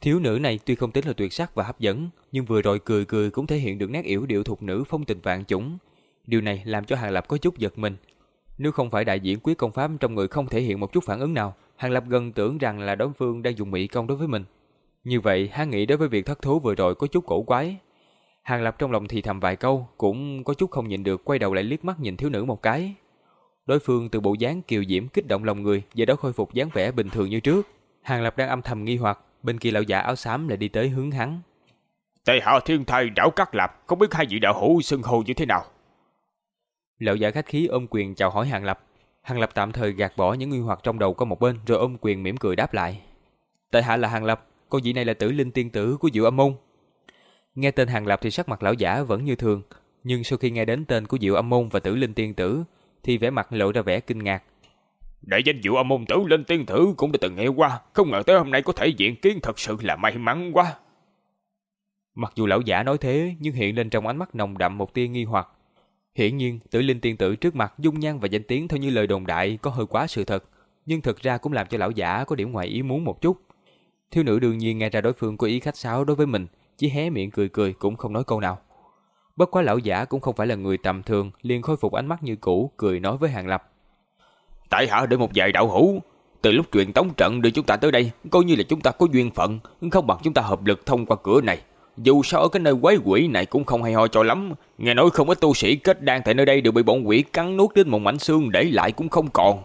Thiếu nữ này tuy không tính là tuyệt sắc và hấp dẫn, nhưng vừa rồi cười cười cũng thể hiện được nét yểu điệu thục nữ phong tình vạn chủng. Điều này làm cho Hàng Lập có chút giật mình. Nếu không phải đại diện quyết công pháp trong người không thể hiện một chút phản ứng nào, Hàng Lập gần tưởng rằng là đối phương đang dùng mỹ công đối với mình. Như vậy, hắn nghĩ đối với việc thất thú vừa rồi có chút cổ quái. Hàng Lập trong lòng thì thầm vài câu, cũng có chút không nhịn được quay đầu lại liếc mắt nhìn thiếu nữ một cái. Đối phương từ bộ dáng kiều diễm kích động lòng người, giờ đó khôi phục dáng vẻ bình thường như trước. Hàng Lập đang âm thầm nghi hoặc, bên kia lão giả áo xám lại đi tới hướng hắn. Tây hạ thiên thai đảo cắt lập, không biết hai vị đạo hữu xưng hô như thế nào. Lão giả khách khí ôm quyền chào hỏi Hàng Lập. Hàng Lập tạm thời gạt bỏ những nghi hoặc trong đầu có một bên rồi ôm quyền mỉm cười đáp lại. Tại hạ là Hàng Lập, con vị này là tử linh tiên tử của Diệu Âm Môn. Nghe tên Hàng Lập thì sắc mặt lão giả vẫn như thường, nhưng sau khi nghe đến tên của Diệu Âm Môn và tử linh tiên tử thì vẻ mặt lộ ra vẻ kinh ngạc. Đại danh dự Âm Môn tử linh tiên tử cũng đã từng nghe qua, không ngờ tới hôm nay có thể diện kiến thật sự là may mắn quá. Mặc dù lão giả nói thế, nhưng hiện lên trong ánh mắt nồng đậm một tia nghi hoặc. Hiển nhiên, tử linh tiên tử trước mặt dung nhan và danh tiếng theo như lời đồn đại có hơi quá sự thật, nhưng thực ra cũng làm cho lão giả có điểm ngoài ý muốn một chút. Thiếu nữ đương nhiên nghe ra đối phương có ý khách sáo đối với mình, chỉ hé miệng cười cười cũng không nói câu nào. Bất quá lão giả cũng không phải là người tầm thường, liền khôi phục ánh mắt như cũ, cười nói với Hàng Lập. Tại hạ để một vài đạo hữu, từ lúc truyền tống trận đưa chúng ta tới đây, coi như là chúng ta có duyên phận, không bằng chúng ta hợp lực thông qua cửa này. Dù sao ở cái nơi quái quỷ này cũng không hay ho cho lắm, nghe nói không ít tu sĩ kết đan tại nơi đây đều bị bọn quỷ cắn nuốt đến một mảnh xương để lại cũng không còn.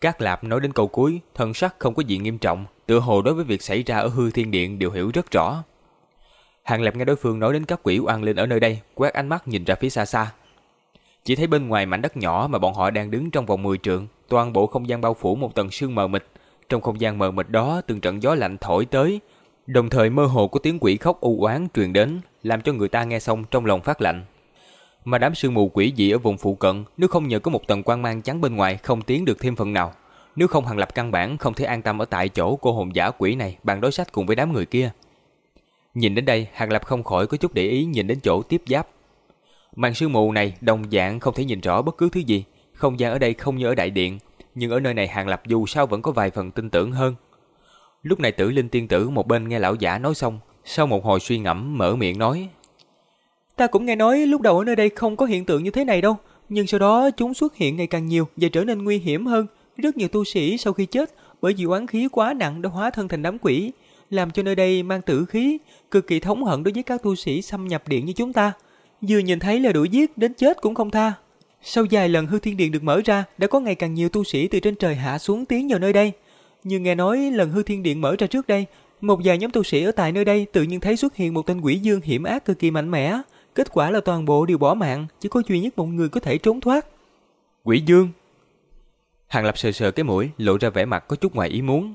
Các Lạp nói đến câu cuối, thần sắc không có gì nghiêm trọng, tựa hồ đối với việc xảy ra ở hư thiên điện đều hiểu rất rõ. Hàng Lạp nghe đối phương nói đến các quỷ oan linh ở nơi đây, quét ánh mắt nhìn ra phía xa xa. Chỉ thấy bên ngoài mảnh đất nhỏ mà bọn họ đang đứng trong vòng 10 trượng, toàn bộ không gian bao phủ một tầng sương mờ mịt. Trong không gian mờ mịt đó, từng trận gió lạnh thổi tới, đồng thời mơ hồ có tiếng quỷ khóc u oán truyền đến, làm cho người ta nghe xong trong lòng phát lạnh. Mà đám sương mù quỷ dị ở vùng phụ cận, nếu không nhờ có một tầng quang mang trắng bên ngoài không tiến được thêm phần nào, nếu không hàng lập căn bản không thể an tâm ở tại chỗ cô hồn giả quỷ này bàn đối sách cùng với đám người kia. Nhìn đến đây, Hàng Lập không khỏi có chút để ý nhìn đến chỗ tiếp giáp. Màn sương mù này đồng dạng không thể nhìn rõ bất cứ thứ gì, không gian ở đây không như ở đại điện, nhưng ở nơi này Hàng Lập dù sao vẫn có vài phần tin tưởng hơn. Lúc này tử linh tiên tử một bên nghe lão giả nói xong, sau một hồi suy ngẫm mở miệng nói. Ta cũng nghe nói lúc đầu ở nơi đây không có hiện tượng như thế này đâu, nhưng sau đó chúng xuất hiện ngày càng nhiều và trở nên nguy hiểm hơn. Rất nhiều tu sĩ sau khi chết bởi vì oán khí quá nặng đã hóa thân thành đám quỷ, làm cho nơi đây mang tử khí, cực kỳ thống hận đối với các tu sĩ xâm nhập điện như chúng ta. Vừa nhìn thấy là đuổi giết đến chết cũng không tha. Sau vài lần hư thiên điện được mở ra, đã có ngày càng nhiều tu sĩ từ trên trời hạ xuống tiến vào nơi đây. Nhưng nghe nói lần hư thiên điện mở ra trước đây, một vài nhóm tu sĩ ở tại nơi đây tự nhiên thấy xuất hiện một tên quỷ dương hiểm ác cực kỳ mạnh mẽ. Kết quả là toàn bộ đều bỏ mạng, chỉ có duy nhất một người có thể trốn thoát. Quỷ dương? Hàng Lập sờ sờ cái mũi, lộ ra vẻ mặt có chút ngoài ý muốn.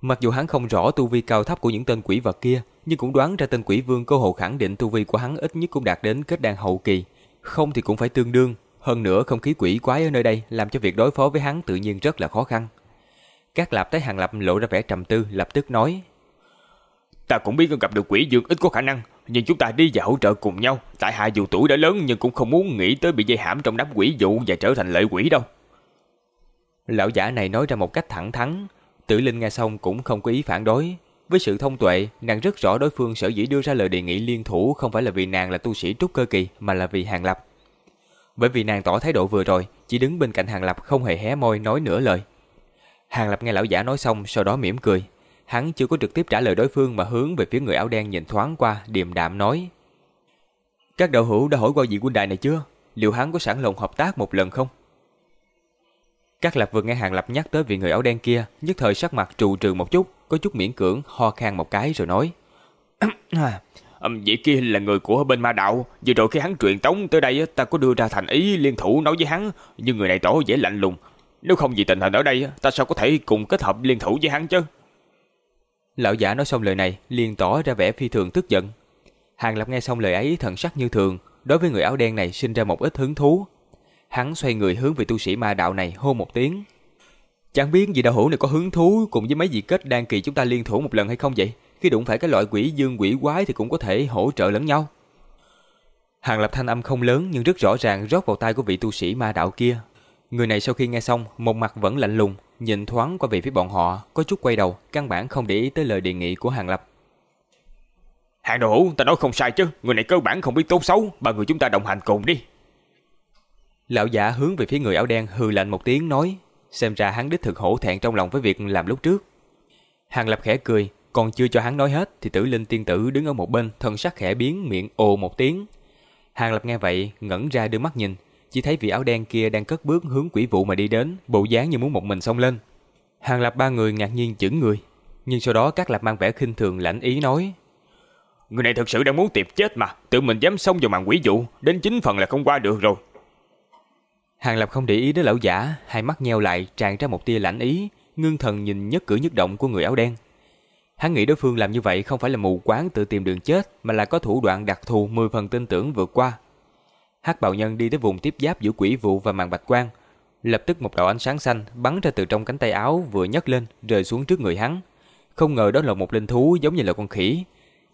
Mặc dù hắn không rõ tu vi cao thấp của những tên quỷ vật kia, nhưng cũng đoán ra tên quỷ vương cơ hồ khẳng định tu vi của hắn ít nhất cũng đạt đến kết đan hậu kỳ, không thì cũng phải tương đương. Hơn nữa không khí quỷ quái ở nơi đây làm cho việc đối phó với hắn tự nhiên rất là khó khăn. Các lạp thấy hàng lập lộ ra vẻ trầm tư, lập tức nói. Ta cũng biết gặp được quỷ dương ít có khả năng, nhưng chúng ta đi và hỗ trợ cùng nhau. Tại hạ dù tuổi đã lớn nhưng cũng không muốn nghĩ tới bị dây hãm trong đám quỷ dụ và trở thành lợi quỷ đâu. Lão giả này nói ra một cách thẳng thắn, Tử Linh nghe xong cũng không có ý phản đối. Với sự thông tuệ, nàng rất rõ đối phương sở dĩ đưa ra lời đề nghị liên thủ không phải là vì nàng là tu sĩ trúc cơ kỳ mà là vì Hàng Lập. Bởi vì nàng tỏ thái độ vừa rồi, chỉ đứng bên cạnh Hàng Lập không hề hé môi nói nửa lời. Hàng Lập nghe lão giả nói xong sau đó mỉm cười. Hắn chưa có trực tiếp trả lời đối phương mà hướng về phía người áo đen nhìn thoáng qua, điềm đạm nói. Các đạo hữu đã hỏi qua vị quân đại này chưa? Liệu hắn có sẵn lòng hợp tác một lần không? Các Lạp vừa nghe Hàng Lập nhắc tới vị người áo đen kia, nhất thời sắc mặt trù trừ một chút, có chút miễn cưỡng, ho khan một cái rồi nói. vị kia là người của bên ma đạo, vừa rồi khi hắn truyền tống tới đây ta có đưa ra thành ý liên thủ nói với hắn, nhưng người này tỏ vẻ lạnh lùng. Nếu không vì tình hình ở đây, ta sao có thể cùng kết hợp liên thủ với hắn chứ? Lão giả nói xong lời này, liền tỏ ra vẻ phi thường tức giận. Hàng Lập nghe xong lời ấy thần sắc như thường, đối với người áo đen này sinh ra một ít hứng thú, Hắn xoay người hướng về tu sĩ ma đạo này hô một tiếng. Chẳng biết vị đạo hữu này có hứng thú cùng với mấy vị kết đan kỳ chúng ta liên thủ một lần hay không vậy? Khi đụng phải cái loại quỷ dương quỷ quái thì cũng có thể hỗ trợ lẫn nhau. Hàng lập thanh âm không lớn nhưng rất rõ ràng rót vào tai của vị tu sĩ ma đạo kia. Người này sau khi nghe xong, một mặt vẫn lạnh lùng, nhìn thoáng qua về phía bọn họ, có chút quay đầu, căn bản không để ý tới lời đề nghị của Hàng Lập. Hàng đồ hữu, ta nói không sai chứ, người này cơ bản không biết tốt xấu, ba người chúng ta đồng hành cùng đi. Lão giả hướng về phía người áo đen hừ lạnh một tiếng nói, xem ra hắn đích thực hổ thẹn trong lòng với việc làm lúc trước. Hàng Lập khẽ cười, còn chưa cho hắn nói hết thì tử linh tiên tử đứng ở một bên thân sắc khẽ biến miệng ồ một tiếng. Hàng Lập nghe vậy ngẩn ra đưa mắt nhìn, chỉ thấy vị áo đen kia đang cất bước hướng quỷ vụ mà đi đến, bộ dáng như muốn một mình xông lên. Hàng Lập ba người ngạc nhiên chững người, nhưng sau đó các Lập mang vẻ khinh thường lãnh ý nói: Người này thực sự đang muốn tìm chết mà, tự mình dám xông vào màn quỷ vụ, đến chính phần là không qua được rồi. Hàng Lập không để ý đến lão giả, hai mắt nheo lại tràn ra một tia lãnh ý, ngưng thần nhìn nhất cử nhất động của người áo đen. Hắn nghĩ đối phương làm như vậy không phải là mù quáng tự tìm đường chết, mà là có thủ đoạn đặc thù mười phần tin tưởng vượt qua. Hắc bào nhân đi tới vùng tiếp giáp giữa quỷ vụ và màn bạch quang, lập tức một đạo ánh sáng xanh bắn ra từ trong cánh tay áo vừa nhấc lên rơi xuống trước người hắn. Không ngờ đó là một linh thú giống như là con khỉ.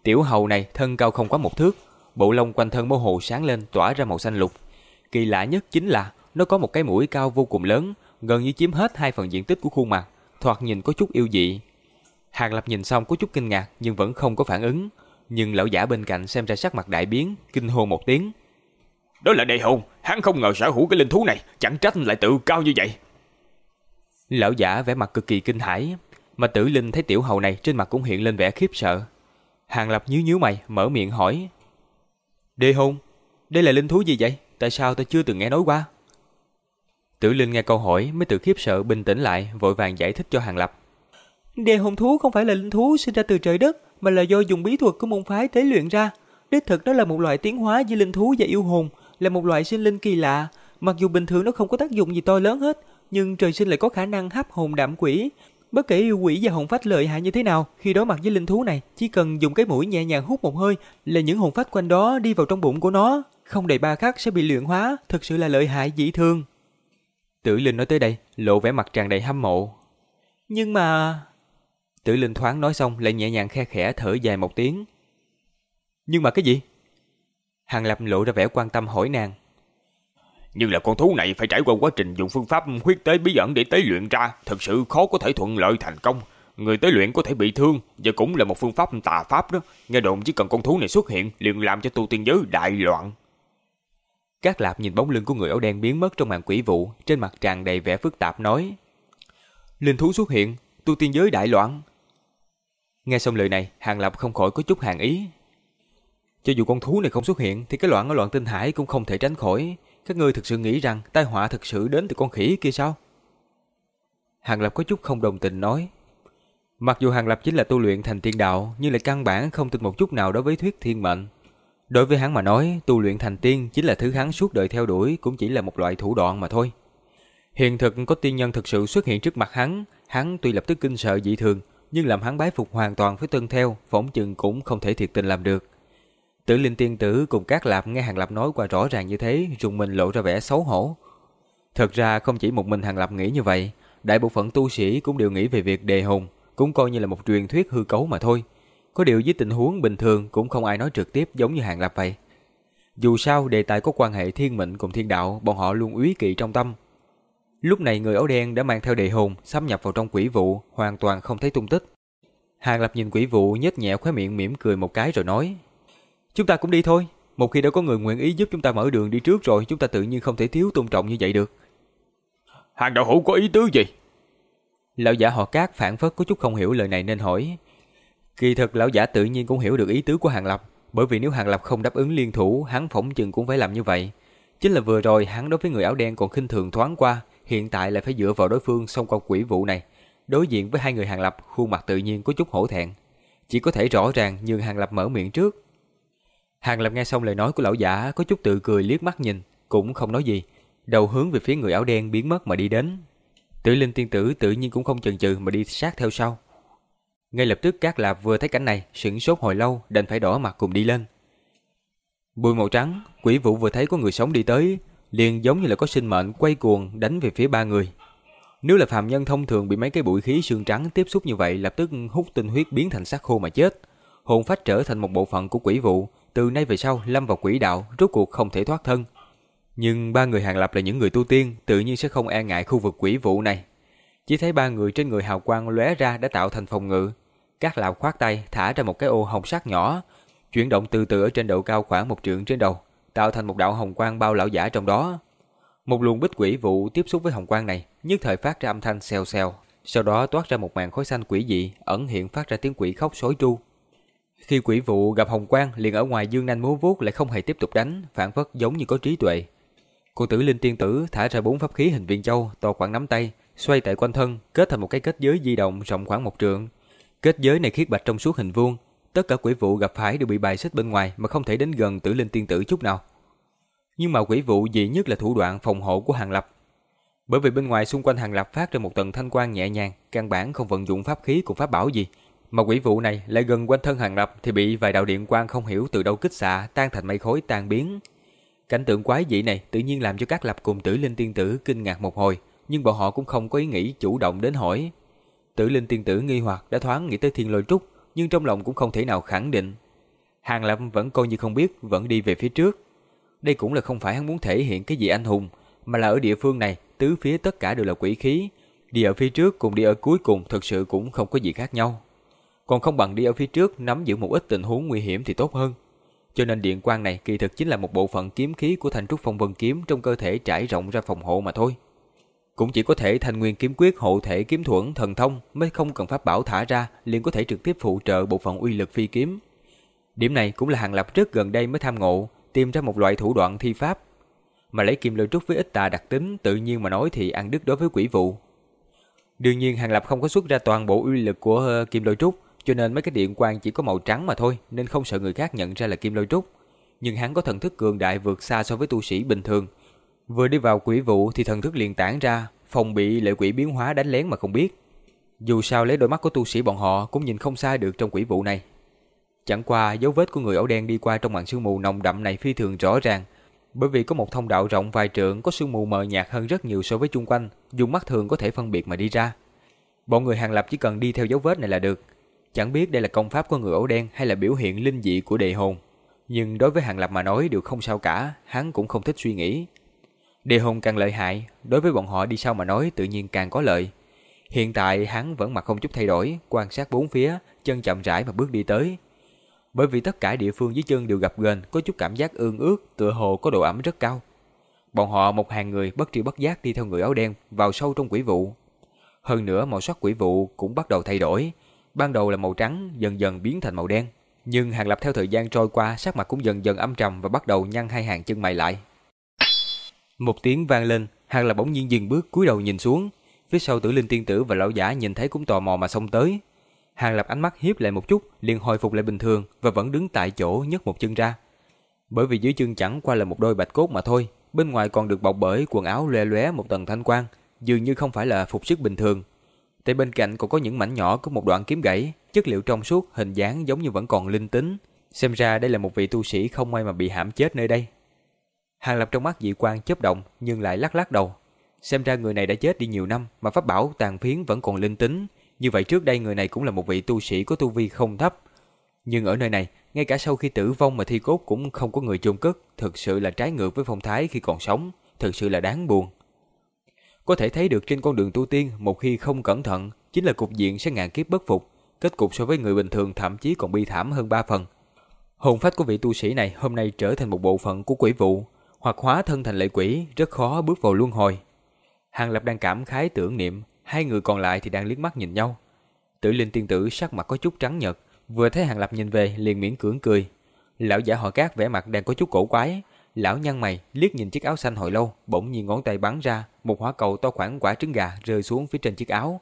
Tiểu hầu này thân cao không quá một thước, bộ lông quanh thân mơ hồ sáng lên tỏa ra màu xanh lục. Kỳ lạ nhất chính là nó có một cái mũi cao vô cùng lớn, gần như chiếm hết hai phần diện tích của khuôn mặt, thoạt nhìn có chút yêu dị. Hàng Lập nhìn xong có chút kinh ngạc nhưng vẫn không có phản ứng, nhưng lão giả bên cạnh xem ra sắc mặt đại biến, kinh hô một tiếng. Đó là đề hồn, hắn không ngờ sở hữu cái linh thú này, chẳng trách lại tự cao như vậy. Lão giả vẻ mặt cực kỳ kinh hãi, mà tử linh thấy tiểu hầu này trên mặt cũng hiện lên vẻ khiếp sợ. Hàng Lập nhíu nhíu mày, mở miệng hỏi. Đề hồn, đây là linh thú gì vậy? Tại sao ta chưa từng nghe nói qua? Tử Linh nghe câu hỏi mới tự khiếp sợ bình tĩnh lại, vội vàng giải thích cho Hàng Lập. Đề hồn thú không phải là linh thú sinh ra từ trời đất, mà là do dùng bí thuật của môn phái tế luyện ra. Đích thực đó là một loại tiến hóa giữa linh thú và yêu hồn, là một loại sinh linh kỳ lạ. Mặc dù bình thường nó không có tác dụng gì to lớn hết, nhưng trời sinh lại có khả năng hấp hồn đạm quỷ. Bất kể yêu quỷ và hồn phách lợi hại như thế nào, khi đối mặt với linh thú này, chỉ cần dùng cái mũi nhẹ nhàng hút một hơi là những hồn phách quanh đó đi vào trong bụng của nó, không đầy ba khắc sẽ bị luyện hóa, thực sự là lợi hại dị thường. Tử Linh nói tới đây, lộ vẻ mặt tràn đầy hâm mộ. Nhưng mà... Tử Linh thoáng nói xong lại nhẹ nhàng khe khẽ thở dài một tiếng. Nhưng mà cái gì? Hàng Lập lộ ra vẻ quan tâm hỏi nàng. Nhưng là con thú này phải trải qua quá trình dùng phương pháp huyết tế bí ẩn để tế luyện ra, thật sự khó có thể thuận lợi thành công. Người tế luyện có thể bị thương, và cũng là một phương pháp tà pháp đó. Nghe đồn chỉ cần con thú này xuất hiện, liền làm cho tu tiên giới đại loạn. Các lạp nhìn bóng lưng của người áo đen biến mất trong màn quỷ vụ, trên mặt tràn đầy vẻ phức tạp nói. Linh thú xuất hiện, tu tiên giới đại loạn. Nghe xong lời này, Hàng Lập không khỏi có chút hàng ý. Cho dù con thú này không xuất hiện, thì cái loạn ở loạn tinh hải cũng không thể tránh khỏi. Các ngươi thực sự nghĩ rằng tai họa thực sự đến từ con khỉ kia sao? Hàng Lập có chút không đồng tình nói. Mặc dù Hàng Lập chính là tu luyện thành tiên đạo, nhưng lại căn bản không tin một chút nào đối với thuyết thiên mệnh. Đối với hắn mà nói, tu luyện thành tiên chính là thứ hắn suốt đời theo đuổi, cũng chỉ là một loại thủ đoạn mà thôi. Hiện thực có tiên nhân thực sự xuất hiện trước mặt hắn, hắn tuy lập tức kinh sợ dị thường, nhưng làm hắn bái phục hoàn toàn với tuân theo, phỏng chừng cũng không thể thiệt tình làm được. Tử linh tiên tử cùng các lạp nghe hàng lập nói qua rõ ràng như thế, rùng mình lộ ra vẻ xấu hổ. Thật ra không chỉ một mình hàng lập nghĩ như vậy, đại bộ phận tu sĩ cũng đều nghĩ về việc đề hùng cũng coi như là một truyền thuyết hư cấu mà thôi. Có điều với tình huống bình thường cũng không ai nói trực tiếp giống như Hàng Lập vậy. Dù sao đề tài có quan hệ thiên mệnh cùng thiên đạo, bọn họ luôn úy kỵ trong tâm. Lúc này người áo đen đã mang theo đề hồn xâm nhập vào trong quỷ vụ, hoàn toàn không thấy tung tích. Hàng Lập nhìn quỷ vụ nhếch nhẹ khóe miệng mỉm cười một cái rồi nói: "Chúng ta cũng đi thôi, một khi đã có người nguyện ý giúp chúng ta mở đường đi trước rồi, chúng ta tự nhiên không thể thiếu tôn trọng như vậy được." Hàng đạo hữu có ý tứ gì? Lão giả họ Cát phản phất có chút không hiểu lời này nên hỏi: Kỳ thực lão giả tự nhiên cũng hiểu được ý tứ của Hàng Lập, bởi vì nếu Hàng Lập không đáp ứng liên thủ, hắn phỏng chừng cũng phải làm như vậy. Chính là vừa rồi hắn đối với người áo đen còn khinh thường thoáng qua, hiện tại lại phải dựa vào đối phương xông qua quỷ vụ này. Đối diện với hai người Hàng Lập, khuôn mặt tự nhiên có chút hổ thẹn. Chỉ có thể rõ ràng nhưng Hàng Lập mở miệng trước. Hàng Lập nghe xong lời nói của lão giả, có chút tự cười liếc mắt nhìn, cũng không nói gì, đầu hướng về phía người áo đen biến mất mà đi đến. Tử Linh tiên tử tự nhiên cũng không chần chừ mà đi sát theo sau. Ngay lập tức các lạp vừa thấy cảnh này, sững sốt hồi lâu, đành phải đỏ mặt cùng đi lên. Bụi màu trắng, quỷ vụ vừa thấy có người sống đi tới, liền giống như là có sinh mệnh quay cuồng đánh về phía ba người. Nếu là phàm nhân thông thường bị mấy cái bụi khí xương trắng tiếp xúc như vậy lập tức hút tinh huyết biến thành xác khô mà chết. Hồn phách trở thành một bộ phận của quỷ vụ, từ nay về sau lâm vào quỷ đạo, rốt cuộc không thể thoát thân. Nhưng ba người hàng lập là những người tu tiên, tự nhiên sẽ không e ngại khu vực quỷ vụ này. Chỉ thấy ba người trên người hào quang lóe ra đã tạo thành phòng ngự. Các lão khoát tay thả ra một cái ô hồng sắc nhỏ, chuyển động từ từ ở trên độ cao khoảng một trượng trên đầu, tạo thành một đạo hồng quang bao lão giả trong đó. Một luồng bích quỷ vụ tiếp xúc với hồng quang này, nhất thời phát ra âm thanh xèo xèo, sau đó toát ra một màn khói xanh quỷ dị, ẩn hiện phát ra tiếng quỷ khóc sói tru. Khi quỷ vụ gặp hồng quang, liền ở ngoài dương nanh múa vuốt lại không hề tiếp tục đánh, phản phất giống như có trí tuệ. Cô tử linh tiên tử thả ra bốn pháp khí hình viên châu to khoảng nắm tay, xoay tại quanh thân, kết thành một cái kết giới di động rộng khoảng một trượng. Kết giới này khiết bạch trong suốt hình vuông, tất cả quỷ vụ gặp phải đều bị bài xích bên ngoài mà không thể đến gần tử linh tiên tử chút nào. Nhưng mà quỷ vụ dị nhất là thủ đoạn phòng hộ của Hàng Lập. Bởi vì bên ngoài xung quanh Hàng Lập phát ra một tầng thanh quang nhẹ nhàng, căn bản không vận dụng pháp khí cùng pháp bảo gì, mà quỷ vụ này lại gần quanh thân Hàng Lập thì bị vài đạo điện quang không hiểu từ đâu kích xạ, tan thành mây khói tan biến. Cảnh tượng quái dị này tự nhiên làm cho các lập cùng tử linh tiên tử kinh ngạc một hồi, nhưng bọn họ cũng không có ý nghĩ chủ động đến hỏi. Tử linh tiên tử nghi hoặc đã thoáng nghĩ tới thiên lôi trúc, nhưng trong lòng cũng không thể nào khẳng định. Hàng lâm vẫn coi như không biết, vẫn đi về phía trước. Đây cũng là không phải hắn muốn thể hiện cái gì anh hùng, mà là ở địa phương này, tứ phía tất cả đều là quỷ khí. Đi ở phía trước cùng đi ở cuối cùng thực sự cũng không có gì khác nhau. Còn không bằng đi ở phía trước nắm giữ một ít tình huống nguy hiểm thì tốt hơn. Cho nên điện quang này kỳ thực chính là một bộ phận kiếm khí của thành trúc phong vân kiếm trong cơ thể trải rộng ra phòng hộ mà thôi. Cũng chỉ có thể thành nguyên kiếm quyết hộ thể kiếm thuẫn thần thông mới không cần pháp bảo thả ra liền có thể trực tiếp phụ trợ bộ phận uy lực phi kiếm. Điểm này cũng là hàng lập rất gần đây mới tham ngộ, tìm ra một loại thủ đoạn thi pháp. Mà lấy kim lôi trúc với ít tà đặc tính tự nhiên mà nói thì ăn đứt đối với quỷ vụ. Đương nhiên hàng lập không có xuất ra toàn bộ uy lực của uh, kim lôi trúc, cho nên mấy cái điện quang chỉ có màu trắng mà thôi, nên không sợ người khác nhận ra là kim lôi trúc. Nhưng hắn có thần thức cường đại vượt xa so với tu sĩ bình thường. Vừa đi vào quỷ vụ thì thần thức liền tản ra, phòng bị lệ quỷ biến hóa đánh lén mà không biết. Dù sao lấy đôi mắt của tu sĩ bọn họ cũng nhìn không sai được trong quỷ vụ này. Chẳng qua dấu vết của người áo đen đi qua trong màn sương mù nồng đậm này phi thường rõ ràng, bởi vì có một thông đạo rộng vài trượng có sương mù mờ nhạt hơn rất nhiều so với chung quanh, dùng mắt thường có thể phân biệt mà đi ra. Bọn người hàng lập chỉ cần đi theo dấu vết này là được, Chẳng biết đây là công pháp của người áo đen hay là biểu hiện linh dị của đề hồn. Nhưng đối với Hàng Lập mà nói đều không sao cả, hắn cũng không thích suy nghĩ. Đề hùng càng lợi hại, đối với bọn họ đi sau mà nói tự nhiên càng có lợi. Hiện tại hắn vẫn mặt không chút thay đổi, quan sát bốn phía, chân chậm rãi mà bước đi tới. Bởi vì tất cả địa phương dưới chân đều gặp gần, có chút cảm giác ương ướt, tựa hồ có độ ẩm rất cao. Bọn họ một hàng người bất tri bất giác đi theo người áo đen vào sâu trong quỷ vụ. Hơn nữa màu sắc quỷ vụ cũng bắt đầu thay đổi, ban đầu là màu trắng, dần dần biến thành màu đen. Nhưng Hàng Lập theo thời gian trôi qua, sắc mặt cũng dần dần âm trầm và bắt đầu nhăn hai hàng chân mày lại. Một tiếng vang lên, Hàng Lập bỗng nhiên dừng bước cúi đầu nhìn xuống. Phía sau tử linh tiên tử và lão giả nhìn thấy cũng tò mò mà xông tới. Hàng Lập ánh mắt hiếp lại một chút, liền hồi phục lại bình thường và vẫn đứng tại chỗ nhấc một chân ra. Bởi vì dưới chân chẳng qua là một đôi bạch cốt mà thôi, bên ngoài còn được bọc bởi quần áo lè lóe một tầng thanh quang, dường như không phải là phục sức bình thường, Tại bên cạnh còn có những mảnh nhỏ của một đoạn kiếm gãy, chất liệu trong suốt, hình dáng giống như vẫn còn linh tính. Xem ra đây là một vị tu sĩ không may mà bị hãm chết nơi đây. Hàng Lập trong mắt dị quan chớp động nhưng lại lắc lắc đầu. Xem ra người này đã chết đi nhiều năm mà pháp bảo tàn phiến vẫn còn linh tính. Như vậy trước đây người này cũng là một vị tu sĩ có tu vi không thấp. Nhưng ở nơi này, ngay cả sau khi tử vong mà thi cốt cũng không có người chôn cất, thực sự là trái ngược với phong thái khi còn sống, thực sự là đáng buồn. Có thể thấy được trên con đường tu tiên, một khi không cẩn thận, chính là cục diện sẽ ngàn kiếp bất phục. Kết cục so với người bình thường thậm chí còn bi thảm hơn ba phần. Hồn phách của vị tu sĩ này hôm nay trở thành một bộ phận của quỷ vụ, hoặc hóa thân thành lệ quỷ, rất khó bước vào luân hồi. Hàng Lập đang cảm khái tưởng niệm, hai người còn lại thì đang liếc mắt nhìn nhau. Tử Linh tiên tử sắc mặt có chút trắng nhợt, vừa thấy Hàng Lập nhìn về liền miễn cưỡng cười. Lão giả họ cát vẻ mặt đang có chút cổ quái, Lão nhăn mày, liếc nhìn chiếc áo xanh hồi lâu, bỗng nhiên ngón tay bắn ra, một hỏa cầu to khoảng quả trứng gà rơi xuống phía trên chiếc áo.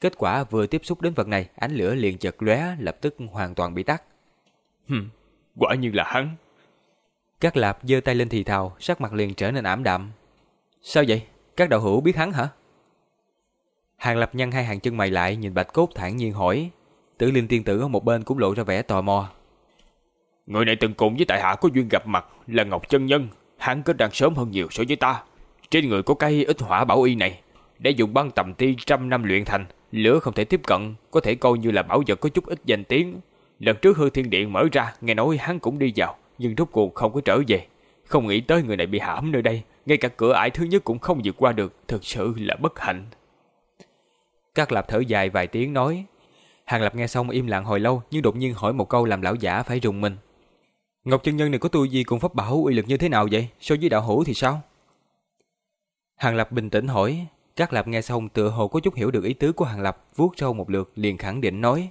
Kết quả vừa tiếp xúc đến vật này, ánh lửa liền chợt lóe, lập tức hoàn toàn bị tắt. Hừm, quả nhiên là hắn. Các lạp giơ tay lên thì thào, sắc mặt liền trở nên ảm đạm. Sao vậy? Các đạo hữu biết hắn hả? Hàng lập nhăn hai hàng chân mày lại, nhìn bạch cốt thản nhiên hỏi. Tử linh tiên tử ở một bên cũng lộ ra vẻ tò mò. Người này từng cùng với tại hạ có duyên gặp mặt là Ngọc Chân Nhân, hắn kết đàn sớm hơn nhiều so với ta. Trên người có cây ít hỏa bảo y này, để dùng băng tầm ti trăm năm luyện thành, lửa không thể tiếp cận, có thể coi như là bảo vật có chút ít danh tiếng. Lần trước hư thiên điện mở ra, nghe nói hắn cũng đi vào, nhưng rốt cuộc không có trở về. Không nghĩ tới người này bị hãm nơi đây, ngay cả cửa ải thứ nhất cũng không vượt qua được, thực sự là bất hạnh. Các Lạp thở dài vài tiếng nói. Hàng Lập nghe xong im lặng hồi lâu nhưng đột nhiên hỏi một câu làm lão giả phải rùng mình. Ngọc chân nhân này có tu gì cùng pháp bảo uy lực như thế nào vậy? So với đạo hữu thì sao? Hàng Lập bình tĩnh hỏi. Các Lạp nghe xong tựa hồ có chút hiểu được ý tứ của Hàng Lập, vuốt râu một lượt liền khẳng định nói.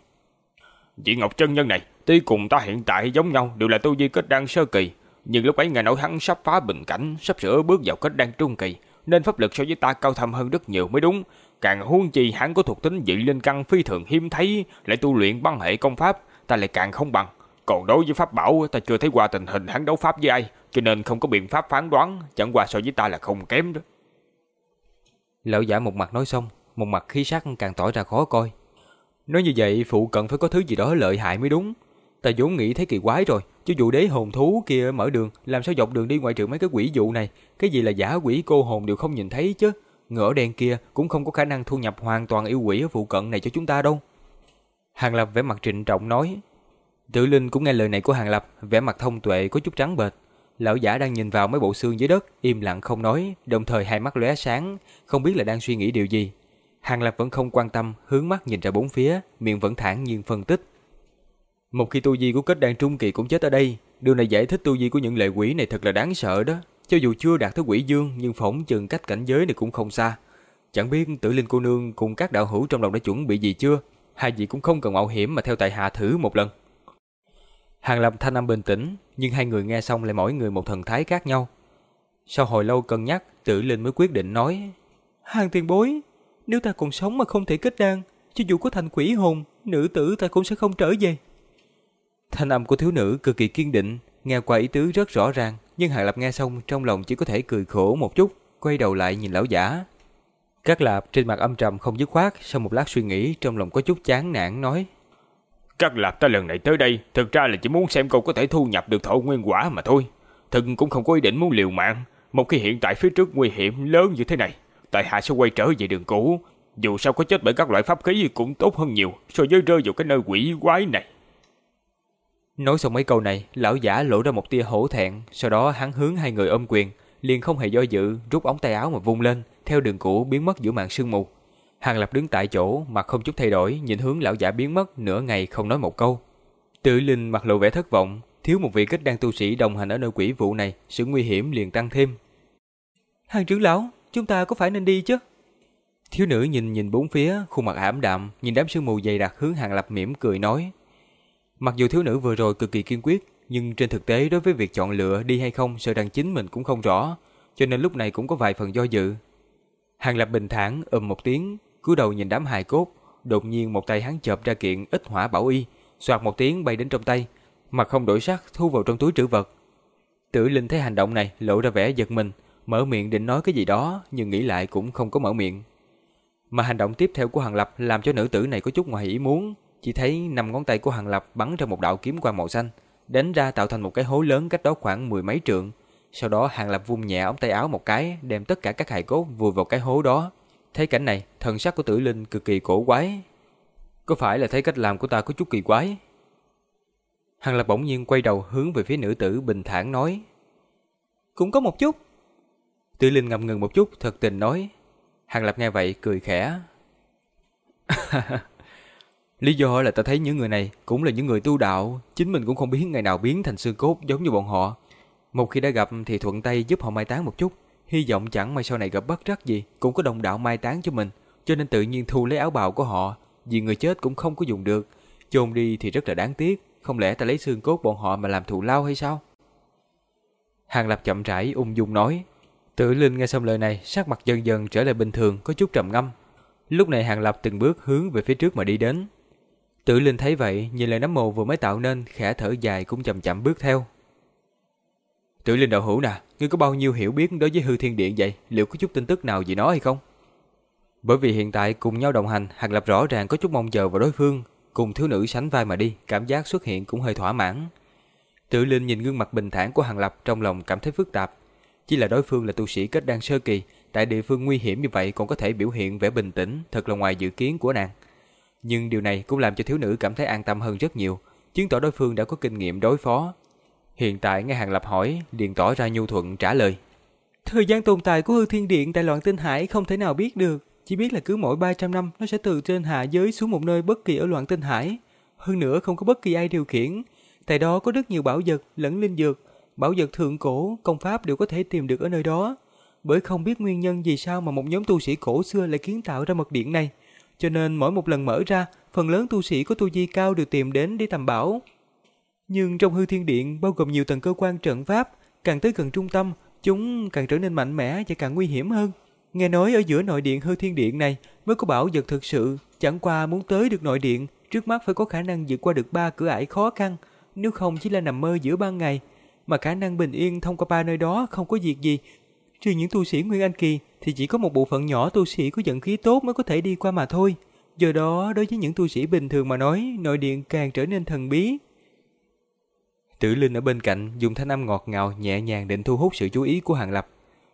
Vị Ngọc chân nhân này, tuy cùng ta hiện tại giống nhau đều là tu vi kết đan sơ kỳ, nhưng lúc ấy nghe nói hắn sắp phá bình cảnh, sắp sửa bước vào kết đan trung kỳ, nên pháp lực so với ta cao thâm hơn rất nhiều mới đúng. Càng huống chi hắn có thuộc tính dị linh căn phi thường hiếm thấy, lại tu luyện băng hệ công pháp, ta lại càng không bằng. Còn đối với pháp bảo, ta chưa thấy qua tình hình hắn đấu pháp với ai, cho nên không có biện pháp phán đoán, chẳng qua so với ta là không kém đó. Lão giả một mặt nói xong, một mặt khí sắc càng tỏ ra khó coi. Nói như vậy, phụ cận phải có thứ gì đó lợi hại mới đúng. Ta vốn nghĩ thấy kỳ quái rồi, chứ vụ đế hồn thú kia mở đường, làm sao dọc đường đi ngoại trừ mấy cái quỷ dụ này, cái gì là giả quỷ cô hồn đều không nhìn thấy chứ. Ngựa đen kia cũng không có khả năng thu nhập hoàn toàn yêu quỷ ở phụ cận này cho chúng ta đâu. Hàng Lập vẻ mặt trịnh trọng nói. Tự Linh cũng nghe lời này của Hàng Lập, vẻ mặt thông tuệ có chút trắng bệch. Lão giả đang nhìn vào mấy bộ xương dưới đất, im lặng không nói, đồng thời hai mắt lóe sáng, không biết là đang suy nghĩ điều gì. Hàng Lập vẫn không quan tâm, hướng mắt nhìn ra bốn phía, miệng vẫn thản nhiên phân tích. Một khi tu vi của kết đan trung kỳ cũng chết ở đây, điều này giải thích tu vi của những lệ quỷ này thật là đáng sợ đó. Cho dù chưa đạt tới quỷ dương, nhưng phỏng chừng cách cảnh giới này cũng không xa. Chẳng biết tử linh cô nương cùng các đạo hữu trong lòng đã chuẩn bị gì chưa? Hai vị cũng không cần mạo hiểm mà theo tại hạ thử một lần. Hàng Lập thanh âm bình tĩnh, nhưng hai người nghe xong lại mỗi người một thần thái khác nhau. Sau hồi lâu cân nhắc, tử linh mới quyết định nói. Hàng tiền bối, nếu ta còn sống mà không thể kết đan, cho dù có thành quỷ hồn, nữ tử ta cũng sẽ không trở về. Thanh âm của thiếu nữ cực kỳ kiên định, nghe qua ý tứ rất rõ ràng, nhưng Hàng Lập nghe xong trong lòng chỉ có thể cười khổ một chút, quay đầu lại nhìn lão giả. Các Lạp trên mặt âm trầm không dứt khoát, sau một lát suy nghĩ trong lòng có chút chán nản nói. Các Lạp ta lần này tới đây, thực ra là chỉ muốn xem cậu có thể thu nhập được thổ nguyên quả mà thôi. Thực cũng không có ý định muốn liều mạng, một khi hiện tại phía trước nguy hiểm lớn như thế này, tại hạ sẽ quay trở về đường cũ. Dù sao có chết bởi các loại pháp khí cũng tốt hơn nhiều so với rơi vào cái nơi quỷ quái này. Nói xong mấy câu này, lão giả lộ ra một tia hổ thẹn, sau đó hắn hướng hai người ôm quyền, liền không hề do dự, rút ống tay áo mà vung lên, theo đường cũ biến mất giữa màn sương mù. Hàng Lập đứng tại chỗ, mặt không chút thay đổi, nhìn hướng lão giả biến mất nửa ngày không nói một câu. Tự Linh mặt lộ vẻ thất vọng, thiếu một vị kết đan tu sĩ đồng hành ở nơi quỷ vụ này, sự nguy hiểm liền tăng thêm. Hàng trưởng lão, chúng ta có phải nên đi chứ? Thiếu nữ nhìn nhìn bốn phía, khuôn mặt ảm đạm, nhìn đám sương mù dày đặc hướng Hàng Lập mỉm cười nói. Mặc dù thiếu nữ vừa rồi cực kỳ kiên quyết, nhưng trên thực tế đối với việc chọn lựa đi hay không sợ rằng chính mình cũng không rõ, cho nên lúc này cũng có vài phần do dự. Hàng Lập bình thản ầm một tiếng, cúi đầu nhìn đám hài cốt, đột nhiên một tay hắn chộp ra kiện ít hỏa bảo y, xoạt một tiếng bay đến trong tay, mặt không đổi sắc thu vào trong túi trữ vật. Tử Linh thấy hành động này lộ ra vẻ giật mình, mở miệng định nói cái gì đó nhưng nghĩ lại cũng không có mở miệng. Mà hành động tiếp theo của Hàng Lập làm cho nữ tử này có chút ngoài ý muốn, chỉ thấy năm ngón tay của Hàng Lập bắn ra một đạo kiếm quang màu xanh, đánh ra tạo thành một cái hố lớn cách đó khoảng mười mấy trượng. Sau đó Hàng Lập vung nhẹ ống tay áo một cái, đem tất cả các hài cốt vùi vào cái hố đó. Thấy cảnh này, thần sắc của Tử Linh cực kỳ cổ quái. Có phải là thấy cách làm của ta có chút kỳ quái? Hàng Lập bỗng nhiên quay đầu hướng về phía nữ tử bình thản nói. Cũng có một chút. Tử Linh ngập ngừng một chút, thật tình nói. Hàng Lập nghe vậy cười khẽ. Lý do là ta thấy những người này cũng là những người tu đạo, chính mình cũng không biết ngày nào biến thành xương cốt giống như bọn họ. Một khi đã gặp thì thuận tay giúp họ mai táng một chút, hy vọng chẳng may sau này gặp bất trắc gì cũng có đồng đạo mai táng cho mình, cho nên tự nhiên thu lấy áo bào của họ, vì người chết cũng không có dùng được, chôn đi thì rất là đáng tiếc, không lẽ ta lấy xương cốt bọn họ mà làm thù lao hay sao? Hàng Lập chậm rãi ung dung nói. Tự Linh nghe xong lời này, sắc mặt dần dần trở lại bình thường, có chút trầm ngâm. Lúc này Hàng Lập từng bước hướng về phía trước mà đi đến. Tử Linh thấy vậy, nhìn lại nấm mồ vừa mới tạo nên, khẽ thở dài cũng chậm chậm bước theo. Tử Linh đạo hữu nè, ngươi có bao nhiêu hiểu biết đối với hư thiên điện vậy? Liệu có chút tin tức nào gì nó hay không? Bởi vì hiện tại cùng nhau đồng hành, Hàng Lập rõ ràng có chút mong chờ vào đối phương, cùng thiếu nữ sánh vai mà đi, cảm giác xuất hiện cũng hơi thỏa mãn. Tử Linh nhìn gương mặt bình thản của Hàng Lập trong lòng cảm thấy phức tạp. Chỉ là đối phương là tu sĩ kết đan sơ kỳ, tại địa phương nguy hiểm như vậy còn có thể biểu hiện vẻ bình tĩnh, thật là ngoài dự kiến của nàng. Nhưng điều này cũng làm cho thiếu nữ cảm thấy an tâm hơn rất nhiều, chứng tỏ đối phương đã có kinh nghiệm đối phó. Hiện tại nghe Hàng Lập hỏi, liền tỏ ra nhu thuận trả lời. Thời gian tồn tại của hư thiên điện tại loạn tinh hải không thể nào biết được, chỉ biết là cứ mỗi 300 năm nó sẽ từ trên hạ giới xuống một nơi bất kỳ ở loạn tinh hải. Hơn nữa không có bất kỳ ai điều khiển. Tại đó có rất nhiều bảo vật lẫn linh dược. Bảo vật thượng cổ, công pháp đều có thể tìm được ở nơi đó. Bởi không biết nguyên nhân vì sao mà một nhóm tu sĩ cổ xưa lại kiến tạo ra mật điện này. Cho nên mỗi một lần mở ra, phần lớn tu sĩ có tu vi cao đều tìm đến để tầm bảo. Nhưng trong hư thiên điện bao gồm nhiều tầng cơ quan trận pháp, càng tới gần trung tâm, chúng càng trở nên mạnh mẽ và càng nguy hiểm hơn. Nghe nói ở giữa nội điện hư thiên điện này mới có bảo vật thực sự, chẳng qua muốn tới được nội điện, trước mắt phải có khả năng vượt qua được ba cửa ải khó khăn, nếu không chỉ là nằm mơ giữa ban ngày. Mà khả năng bình yên thông qua ba nơi đó không có việc gì. Trừ những tu sĩ Nguyên Anh Kỳ thì chỉ có một bộ phận nhỏ tu sĩ có vận khí tốt mới có thể đi qua mà thôi. Do đó, đối với những tu sĩ bình thường mà nói, nội điện càng trở nên thần bí. Tử Linh ở bên cạnh dùng thanh âm ngọt ngào nhẹ nhàng định thu hút sự chú ý của Hàng Lập.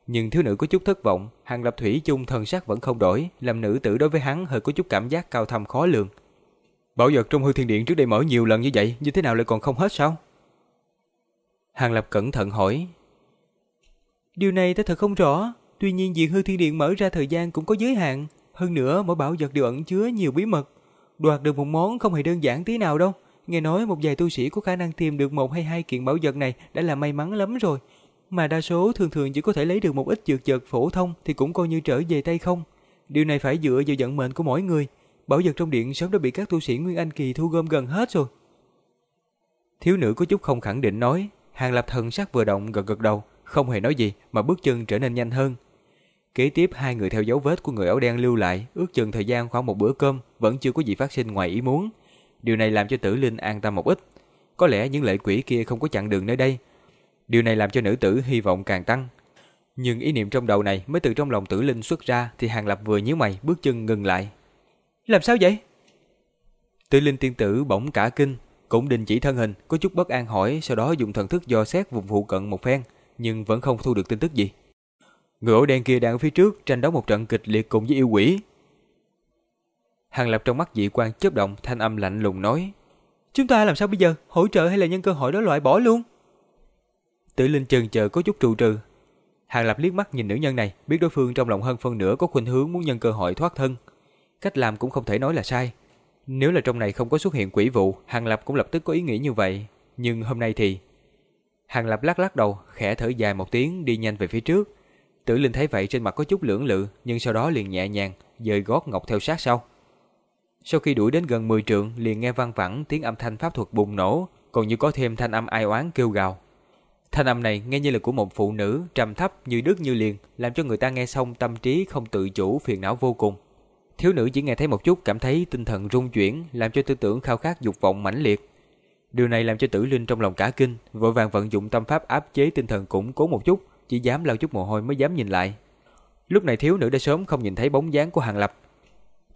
Nhưng thiếu nữ có chút thất vọng, Hàng Lập Thủy chung thần sắc vẫn không đổi, làm nữ tử đối với hắn hơi có chút cảm giác cao thâm khó lường. Bảo vật trong hư thiên điện trước đây mở nhiều lần như vậy, như thế nào lại còn không hết sao? Hàng Lập cẩn thận hỏi. Điều này ta thật không rõ, tuy nhiên việc hư thiên điện mở ra thời gian cũng có giới hạn. Hơn nữa, mỗi bảo vật đều ẩn chứa nhiều bí mật. Đoạt được một món không hề đơn giản tí nào đâu. Nghe nói một vài tu sĩ có khả năng tìm được một hay hai kiện bảo vật này đã là may mắn lắm rồi. Mà đa số thường thường chỉ có thể lấy được một ít dược vật phổ thông thì cũng coi như trở về tay không. Điều này phải dựa vào vận mệnh của mỗi người. Bảo vật trong điện sớm đã bị các tu sĩ Nguyên Anh Kỳ thu gom gần hết rồi. Thiếu nữ có chút không khẳng định nói, Hàng Lập thần sắc vừa động gật gật đầu, không hề nói gì mà bước chân trở nên nhanh hơn. Kế tiếp hai người theo dấu vết của người áo đen lưu lại, ước chừng thời gian khoảng một bữa cơm, vẫn chưa có gì phát sinh ngoài ý muốn. Điều này làm cho Tử Linh an tâm một ít. Có lẽ những lệ quỷ kia không có chặn đường nơi đây. Điều này làm cho nữ tử hy vọng càng tăng. Nhưng ý niệm trong đầu này mới từ trong lòng Tử Linh xuất ra thì Hàng Lập vừa nhíu mày bước chân ngừng lại. Làm sao vậy? Tử Linh tiên tử bỗng cả kinh, cũng đình chỉ thân hình, có chút bất an hỏi, sau đó dùng thần thức dò xét vùng phụ cận một phen, nhưng vẫn không thu được tin tức gì. Người ổ đen kia đang ở phía trước tranh đấu một trận kịch liệt cùng với yêu quỷ. Hàng Lập trong mắt dị quan chớp động, thanh âm lạnh lùng nói: "Chúng ta làm sao bây giờ? Hỗ trợ hay là nhân cơ hội đó loại bỏ luôn?" Tử Linh chần chờ có chút trù trừ. Hàng Lập liếc mắt nhìn nữ nhân này, biết đối phương trong lòng hơn phân nửa có khuynh hướng muốn nhân cơ hội thoát thân. Cách làm cũng không thể nói là sai. Nếu là trong này không có xuất hiện quỷ vụ, Hàng Lập cũng lập tức có ý nghĩ như vậy. Nhưng hôm nay thì... Hàng Lập lắc lắc đầu, khẽ thở dài một tiếng đi nhanh về phía trước. Tử Linh thấy vậy trên mặt có chút lưỡng lự, nhưng sau đó liền nhẹ nhàng, dời gót ngọc theo sát sau. Sau khi đuổi đến gần 10 trượng, liền nghe vang vẳng tiếng âm thanh pháp thuật bùng nổ, còn như có thêm thanh âm ai oán kêu gào. Thanh âm này nghe như là của một phụ nữ, trầm thấp như đứt như liền, làm cho người ta nghe xong tâm trí không tự chủ phiền não vô cùng. Thiếu nữ chỉ nghe thấy một chút cảm thấy tinh thần rung chuyển, làm cho tư tưởng khao khát dục vọng mãnh liệt. Điều này làm cho Tử Linh trong lòng cả kinh, vội vàng vận dụng tâm pháp áp chế tinh thần củng cố một chút, chỉ dám lau chút mồ hôi mới dám nhìn lại. Lúc này thiếu nữ đã sớm không nhìn thấy bóng dáng của Hàng Lập.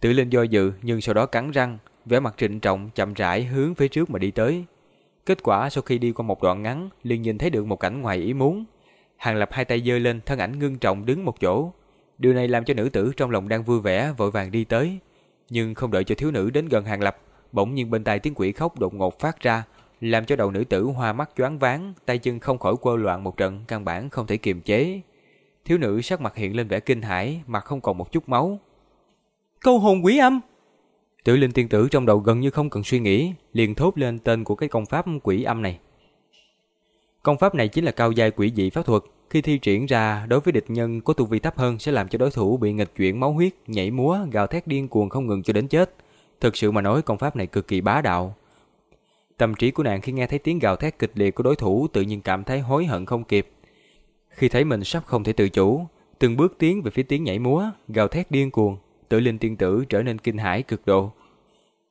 Tử Linh do dự nhưng sau đó cắn răng, vẻ mặt trịnh trọng chậm rãi hướng phía trước mà đi tới. Kết quả sau khi đi qua một đoạn ngắn, liền nhìn thấy được một cảnh ngoài ý muốn. Hàng Lập hai tay giơ lên, thân ảnh ngưng trọng đứng một chỗ. Điều này làm cho nữ tử trong lòng đang vui vẻ vội vàng đi tới, nhưng không đợi cho thiếu nữ đến gần Hàng Lập, bỗng nhiên bên tai tiếng quỷ khóc đột ngột phát ra, làm cho đầu nữ tử hoa mắt choáng váng, tay chân không khỏi quơ loạn một trận, căn bản không thể kiềm chế. Thiếu nữ sắc mặt hiện lên vẻ kinh hãi, mặt không còn một chút máu. Câu hồn quỷ âm! Tử linh tiên tử trong đầu gần như không cần suy nghĩ, liền thốt lên tên của cái công pháp quỷ âm này. Công pháp này chính là cao giai quỷ dị pháp thuật, khi thi triển ra đối với địch nhân có tu vi thấp hơn sẽ làm cho đối thủ bị nghịch chuyển máu huyết, nhảy múa, gào thét điên cuồng không ngừng cho đến chết. Thực sự mà nói công pháp này cực kỳ bá đạo. Tâm trí của nàng khi nghe thấy tiếng gào thét kịch liệt của đối thủ tự nhiên cảm thấy hối hận không kịp. Khi thấy mình sắp không thể tự chủ, từng bước tiến về phía tiếng nhảy múa, gào thét điên cuồng, tự linh tiên tử trở nên kinh hãi cực độ.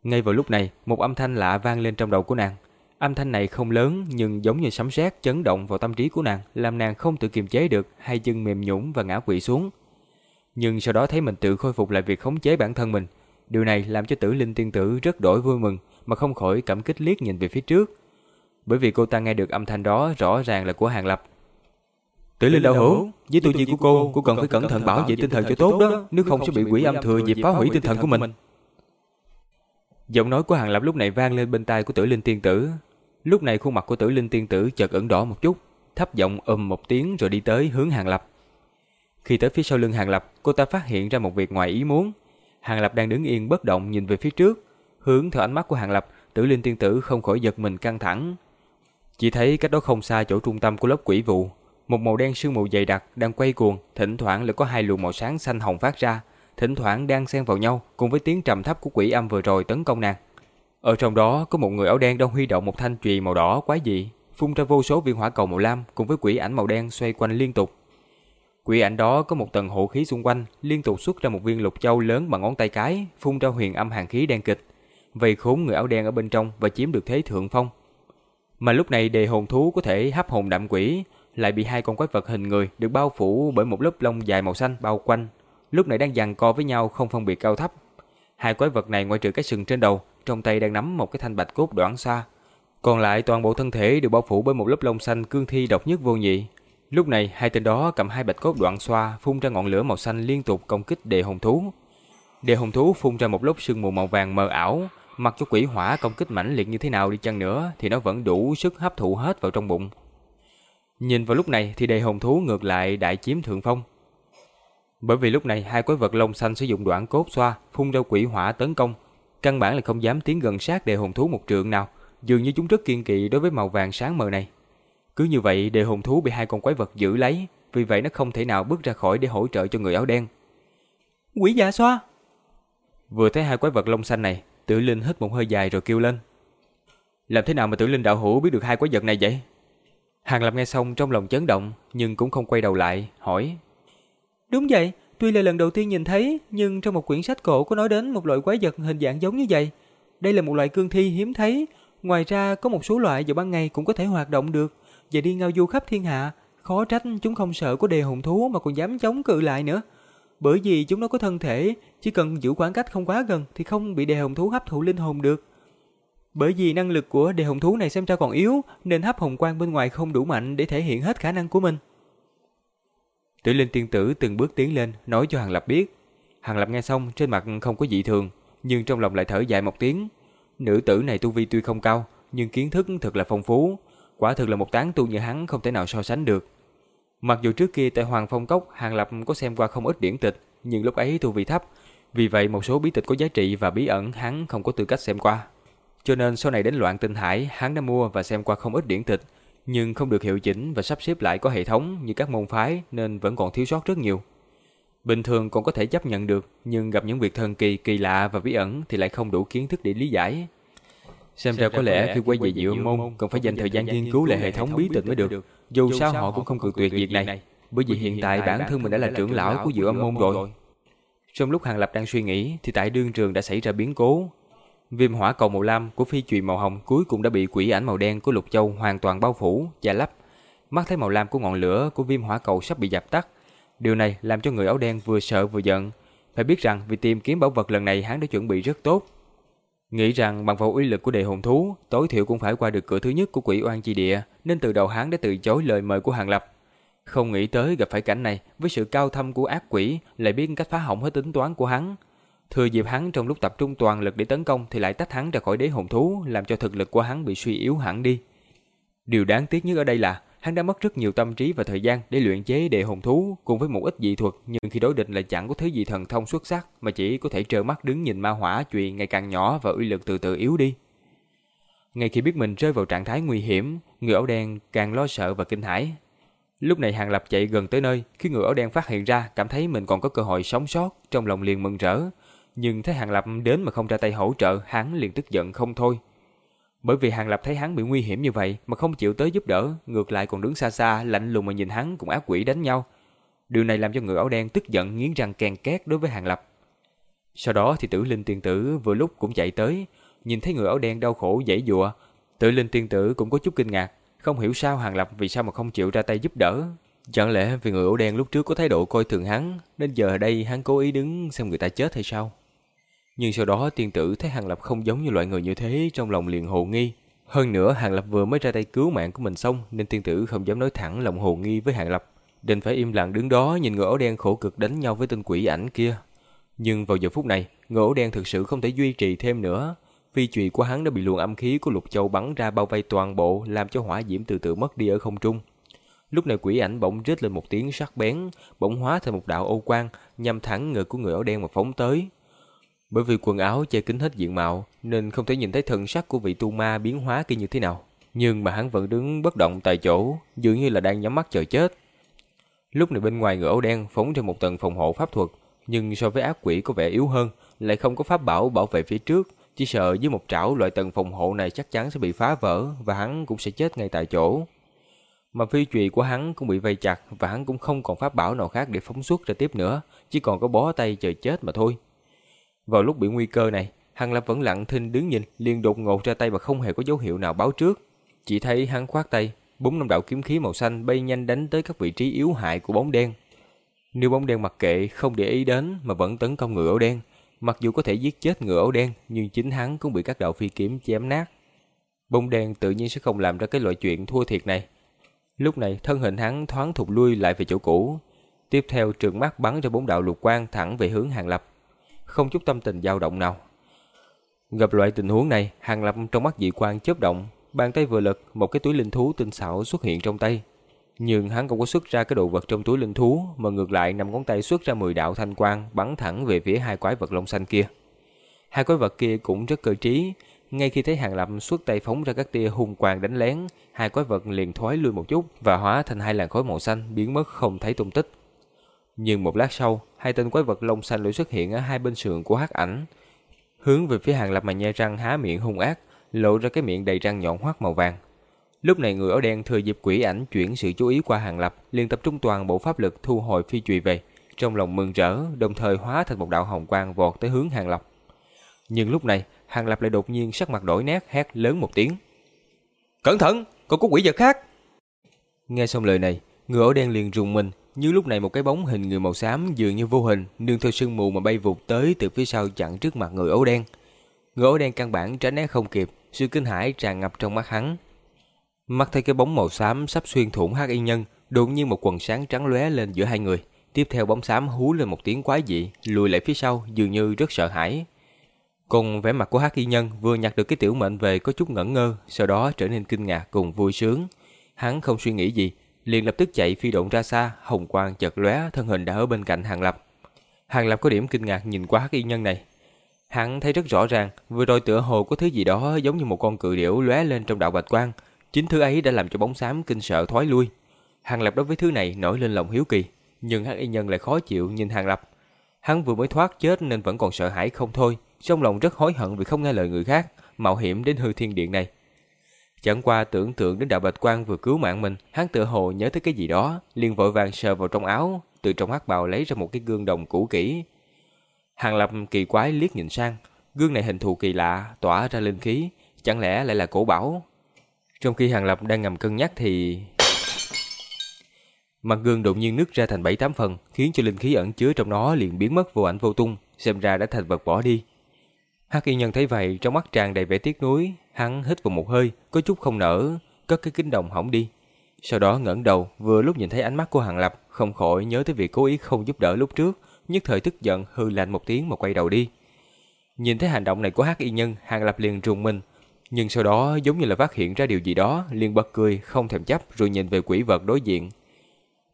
Ngay vào lúc này, một âm thanh lạ vang lên trong đầu của nàng. Âm thanh này không lớn nhưng giống như sấm sét chấn động vào tâm trí của nàng, làm nàng không tự kiềm chế được, hai chân mềm nhũn và ngã quỵ xuống. Nhưng sau đó thấy mình tự khôi phục lại việc khống chế bản thân mình, điều này làm cho Tử Linh tiên tử rất đổi vui mừng, mà không khỏi cảm kích liếc nhìn về phía trước. Bởi vì cô ta nghe được âm thanh đó rõ ràng là của Hàng Lập. Tử Linh đạo hữu, với tu vi của cô, cô cần phải cẩn thận bảo vệ tinh thần cho tốt đó, nếu không sẽ bị quỷ âm thừa dịp phá hủy tinh thần của mình. Giọng nói của Hàng Lập lúc này vang lên bên tai của Tử Linh tiên tử. Lúc này khuôn mặt của Tử Linh tiên tử chợt ửng đỏ một chút, thấp giọng ầm một tiếng rồi đi tới hướng Hàng Lập. Khi tới phía sau lưng Hàng Lập, cô ta phát hiện ra một việc ngoài ý muốn. Hàng Lập đang đứng yên bất động nhìn về phía trước, hướng theo ánh mắt của Hàng Lập, Tử Linh tiên tử không khỏi giật mình căng thẳng. Chỉ thấy cách đó không xa chỗ trung tâm của lớp quỷ vụ, một màu đen sương mù dày đặc đang quay cuồng, thỉnh thoảng lại có hai luồng màu sáng xanh hồng phát ra, thỉnh thoảng đang xen vào nhau cùng với tiếng trầm thấp của quỷ âm vừa rồi tấn công nàng. Ở trong đó có một người áo đen đang huy động một thanh chùy màu đỏ quái dị, phun ra vô số viên hỏa cầu màu lam cùng với quỷ ảnh màu đen xoay quanh liên tục. Quỷ ảnh đó có một tầng hộ khí xung quanh, liên tục xuất ra một viên lục châu lớn bằng ngón tay cái, phun ra huyền âm hàn khí đen kịch, vây khốn người áo đen ở bên trong và chiếm được thế thượng phong. Mà lúc này đề hồn thú có thể hấp hồn đạm quỷ, lại bị hai con quái vật hình người được bao phủ bởi một lớp lông dài màu xanh bao quanh, lúc này đang giằng co với nhau không phân biệt cao thấp. Hai quái vật này ngoại trừ cái sừng trên đầu, trong tay đang nắm một cái thanh bạch cốt đoạn xa, còn lại toàn bộ thân thể đều bao phủ bởi một lớp lông xanh cương thi độc nhất vô nhị. Lúc này, hai tên đó cầm hai bạch cốt đoạn xoa phun ra ngọn lửa màu xanh liên tục công kích đề hồn thú. Đề hồn thú phun ra một lớp sương mù màu vàng mờ ảo, mặc cho quỷ hỏa công kích mãnh liệt như thế nào đi chăng nữa thì nó vẫn đủ sức hấp thụ hết vào trong bụng. Nhìn vào lúc này thì đề hồn thú ngược lại đại chiếm thượng phong. Bởi vì lúc này hai quái vật lông xanh sử dụng đoạn cốt xoa phun ra quỷ hỏa tấn công, căn bản là không dám tiến gần sát đề hồn thú một trượng nào, dường như chúng rất kiên kỵ đối với màu vàng sáng mờ này. Cứ như vậy đề hồn thú bị hai con quái vật giữ lấy, vì vậy nó không thể nào bước ra khỏi để hỗ trợ cho người áo đen. Quỷ dạ xoa! Vừa thấy hai quái vật lông xanh này, Tử Linh hít một hơi dài rồi kêu lên. Làm thế nào mà Tử Linh đạo hữu biết được hai quái vật này vậy? Hàng Lập nghe xong trong lòng chấn động, nhưng cũng không quay đầu lại, hỏi. Đúng vậy, tuy là lần đầu tiên nhìn thấy, nhưng trong một quyển sách cổ có nói đến một loại quái vật hình dạng giống như vậy. Đây là một loại cương thi hiếm thấy, ngoài ra có một số loại vào ban ngày cũng có thể hoạt động được và đi ngao du khắp thiên hạ. Khó trách chúng không sợ có đề hồn thú mà còn dám chống cự lại nữa. Bởi vì chúng nó có thân thể, chỉ cần giữ khoảng cách không quá gần thì không bị đề hồn thú hấp thụ linh hồn được. Bởi vì năng lực của đề hồn thú này xem ra còn yếu, nên hấp hồng quang bên ngoài không đủ mạnh để thể hiện hết khả năng của mình. Tử Linh tiên tử từng bước tiến lên, nói cho Hàng Lập biết. Hàng Lập nghe xong, trên mặt không có dị thường, nhưng trong lòng lại thở dài một tiếng. Nữ tử này tu vi tuy không cao, nhưng kiến thức thật là phong phú, quả thực là một tán tu như hắn không thể nào so sánh được. Mặc dù trước kia tại Hoàng Phong Cốc, Hàng Lập có xem qua không ít điển tịch, nhưng lúc ấy tu vi thấp, vì vậy một số bí tịch có giá trị và bí ẩn hắn không có tư cách xem qua. Cho nên sau này đến loạn tinh hải, hắn đã mua và xem qua không ít điển tịch, nhưng không được hiệu chỉnh và sắp xếp lại có hệ thống như các môn phái nên vẫn còn thiếu sót rất nhiều. Bình thường còn có thể chấp nhận được, nhưng gặp những việc thần kỳ, kỳ lạ và bí ẩn thì lại không đủ kiến thức để lý giải. Xem ra có lẽ khi quay về diệu môn cần phải dành thời gian nghiên cứu lại hệ thống bí tịch mới được. Dù sao họ cũng không cự tuyệt việc này, bởi vì hiện tại bản thân mình đã là trưởng lão của diệu âm môn rồi. Trong lúc Hàng Lập đang suy nghĩ thì tại đương trường đã xảy ra biến cố. Viêm hỏa cầu màu lam của phi chùy màu hồng cuối cùng đã bị quỷ ảnh màu đen của Lục Châu hoàn toàn bao phủ, che lấp. Mắt thấy màu lam của ngọn lửa của viêm hỏa cầu sắp bị dập tắt. Điều này làm cho người áo đen vừa sợ vừa giận. Phải biết rằng vì tìm kiếm bảo vật lần này hắn đã chuẩn bị rất tốt. Nghĩ rằng bằng vào uy lực của đề hồn thú, tối thiểu cũng phải qua được cửa thứ nhất của quỷ oan chi địa, nên từ đầu hắn đã từ chối lời mời của Hàng Lập. Không nghĩ tới gặp phải cảnh này, với sự cao thâm của ác quỷ, lại biết cách phá hỏng hết tính toán của hắn. Thừa dịp hắn trong lúc tập trung toàn lực để tấn công thì lại tách hắn ra khỏi đế hồn thú, làm cho thực lực của hắn bị suy yếu hẳn đi. Điều đáng tiếc nhất ở đây là hắn đã mất rất nhiều tâm trí và thời gian để luyện chế đệ hồn thú cùng với một ít dị thuật, nhưng khi đối địch lại chẳng có thứ gì thần thông xuất sắc mà chỉ có thể trơ mắt đứng nhìn ma hỏa chuyện ngày càng nhỏ và uy lực từ từ yếu đi. Ngay khi biết mình rơi vào trạng thái nguy hiểm, người áo đen càng lo sợ và kinh hãi. Lúc này Hàng Lập chạy gần tới nơi, khi người áo đen phát hiện ra cảm thấy mình còn có cơ hội sống sót, trong lòng liền mừng rỡ. Nhưng thấy Hàng Lập đến mà không ra tay hỗ trợ, hắn liền tức giận không thôi. Bởi vì Hàng Lập thấy hắn bị nguy hiểm như vậy mà không chịu tới giúp đỡ, ngược lại còn đứng xa xa lạnh lùng mà nhìn hắn cùng ác quỷ đánh nhau. Điều này làm cho người áo đen tức giận nghiến răng kèn két đối với Hàng Lập. Sau đó thì tử linh tiên tử vừa lúc cũng chạy tới, nhìn thấy người áo đen đau khổ dãy dụa. Tử linh tiên tử cũng có chút kinh ngạc, không hiểu sao Hàng Lập vì sao mà không chịu ra tay giúp đỡ. Chẳng lẽ vì người áo đen lúc trước có thái độ coi thường hắn, nên giờ ở đây hắn cố ý đứng xem người ta chết hay sao? Nhưng sau đó tiên tử thấy Hàng Lập không giống như loại người như thế trong lòng liền hồ nghi. Hơn nữa Hàng Lập vừa mới ra tay cứu mạng của mình xong nên tiên tử không dám nói thẳng lòng hồ nghi với Hàng Lập. Đành phải im lặng đứng đó nhìn người áo đen khổ cực đánh nhau với tên quỷ ảnh kia. Nhưng vào giờ phút này, người áo đen thực sự không thể duy trì thêm nữa. Phi chùy của hắn đã bị luồng âm khí của lục châu bắn ra bao vây toàn bộ làm cho hỏa diễm từ từ mất đi ở không trung. Lúc này quỷ ảnh bỗng rít lên một tiếng sắc bén, bỗng hóa thành một đạo ô quang, nhằm thẳng ngực của người áo đen mà phóng tới. Bởi vì quần áo che kín hết diện mạo, nên không thể nhìn thấy thần sắc của vị tu ma biến hóa kia như thế nào. Nhưng mà hắn vẫn đứng bất động tại chỗ, dường như là đang nhắm mắt chờ chết. Lúc này bên ngoài người áo đen phóng ra một tầng phòng hộ pháp thuật, nhưng so với ác quỷ có vẻ yếu hơn, lại không có pháp bảo bảo vệ phía trước, chỉ sợ với một trảo loại tầng phòng hộ này chắc chắn sẽ bị phá vỡ và hắn cũng sẽ chết ngay tại chỗ. Mà phi trùy của hắn cũng bị vây chặt và hắn cũng không còn pháp bảo nào khác để phóng xuất ra tiếp nữa, chỉ còn có bó tay chờ chết mà thôi. Vào lúc bị nguy cơ này, Hàng Lập vẫn lặng thinh đứng nhìn, liền đột ngột ra tay và không hề có dấu hiệu nào báo trước. Chỉ thấy hắn khoát tay, bốn năm đạo kiếm khí màu xanh bay nhanh đánh tới các vị trí yếu hại của bóng đen. Nếu bóng đen mặc kệ không để ý đến mà vẫn tấn công người áo đen, mặc dù có thể giết chết người áo đen, nhưng chính hắn cũng bị các đạo phi kiếm chém nát. Bóng đen tự nhiên sẽ không làm ra cái loại chuyện thua thiệt này. Lúc này thân hình hắn thoáng thụt lui lại về chỗ cũ, tiếp theo trường mắt bắn ra bốn đạo lục quang thẳng về hướng Hàng Lập, không chút tâm tình dao động nào. Gặp loại tình huống này, Hàng Lập trong mắt dị quang chớp động, bàn tay vừa lật, một cái túi linh thú tinh xảo xuất hiện trong tay. Nhưng hắn không có xuất ra cái đồ vật trong túi linh thú, mà ngược lại nằm ngón tay xuất ra 10 đạo thanh quang bắn thẳng về phía hai quái vật lông xanh kia. Hai quái vật kia cũng rất cơ trí, ngay khi thấy Hàng Lập xuất tay phóng ra các tia hung quang đánh lén, hai quái vật liền thoái lui một chút và hóa thành hai làn khói màu xanh biến mất không thấy tung tích. Nhưng một lát sau, hai tên quái vật lông xanh lưỡi xuất hiện ở hai bên sườn của hắc ảnh, hướng về phía Hàng Lập mà nhai răng há miệng hung ác, lộ ra cái miệng đầy răng nhọn hoắt màu vàng. Lúc này người áo đen thừa dịp quỷ ảnh chuyển sự chú ý qua Hàng Lập, liền tập trung toàn bộ pháp lực thu hồi phi chùy về, trong lòng mừng rỡ, đồng thời hóa thành một đạo hồng quang vọt tới hướng Hàng Lập. Nhưng lúc này, Hàng Lập lại đột nhiên sắc mặt đổi nét hét lớn một tiếng. Cẩn thận, còn có quỷ vật khác. Nghe xong lời này, người áo đen liền rùng mình, như lúc này một cái bóng hình người màu xám dường như vô hình, nương theo sương mù mà bay vụt tới từ phía sau chặn trước mặt người áo đen. Người áo đen căn bản tránh né không kịp, sự kinh hãi tràn ngập trong mắt hắn. Mắt thấy cái bóng màu xám sắp xuyên thủng hắc y nhân, đột nhiên một quần sáng trắng lóe lên giữa hai người. Tiếp theo bóng xám hú lên một tiếng quái dị, lùi lại phía sau, dường như rất sợ hãi. Còn vẻ mặt của hắc y nhân vừa nhặt được cái tiểu mệnh về có chút ngẩn ngơ, sau đó trở nên kinh ngạc cùng vui sướng. Hắn không suy nghĩ gì, liền lập tức chạy phi độn ra xa, hồng quang chợt lóe, thân hình đã ở bên cạnh Hàng Lập. Hàng Lập có điểm kinh ngạc nhìn qua hắc y nhân này. Hắn thấy rất rõ ràng, vừa rồi tựa hồ có thứ gì đó giống như một con cự điểu lóe lên trong đạo bạch quang, chính thứ ấy đã làm cho bóng xám kinh sợ thoái lui. Hàng Lập đối với thứ này nổi lên lòng hiếu kỳ, nhưng hắc y nhân lại khó chịu nhìn Hàng Lập. Hắn vừa mới thoát chết nên vẫn còn sợ hãi không thôi, trong lòng rất hối hận vì không nghe lời người khác, mạo hiểm đến hư thiên điện này. Chẳng qua tưởng tượng đến đạo bạch quan vừa cứu mạng mình, hắn tự hồ nhớ tới cái gì đó, liền vội vàng sờ vào trong áo, từ trong hắc bào lấy ra một cái gương đồng cũ kỹ. Hàng Lập kỳ quái liếc nhìn sang, gương này hình thù kỳ lạ, tỏa ra linh khí, chẳng lẽ lại là cổ bảo? Trong khi Hàng Lập đang ngầm cân nhắc thì mặt gương đột nhiên nứt ra thành bảy tám phần, khiến cho linh khí ẩn chứa trong nó liền biến mất vô ảnh vô tung, xem ra đã thành vật bỏ đi. Hắc Y Nhân thấy vậy, trong mắt tràn đầy vẻ tiếc nuối, hắn hít vào một hơi, có chút không nở, cất cái kính đồng hỏng đi. Sau đó ngẩng đầu, vừa lúc nhìn thấy ánh mắt của Hàng Lập, không khỏi nhớ tới việc cố ý không giúp đỡ lúc trước, nhất thời tức giận hư lạnh một tiếng mà quay đầu đi. Nhìn thấy hành động này của Hắc Y Nhân, Hàng Lập liền rùng mình, nhưng sau đó giống như là phát hiện ra điều gì đó, liền bật cười, không thèm chấp rồi nhìn về quỷ vật đối diện.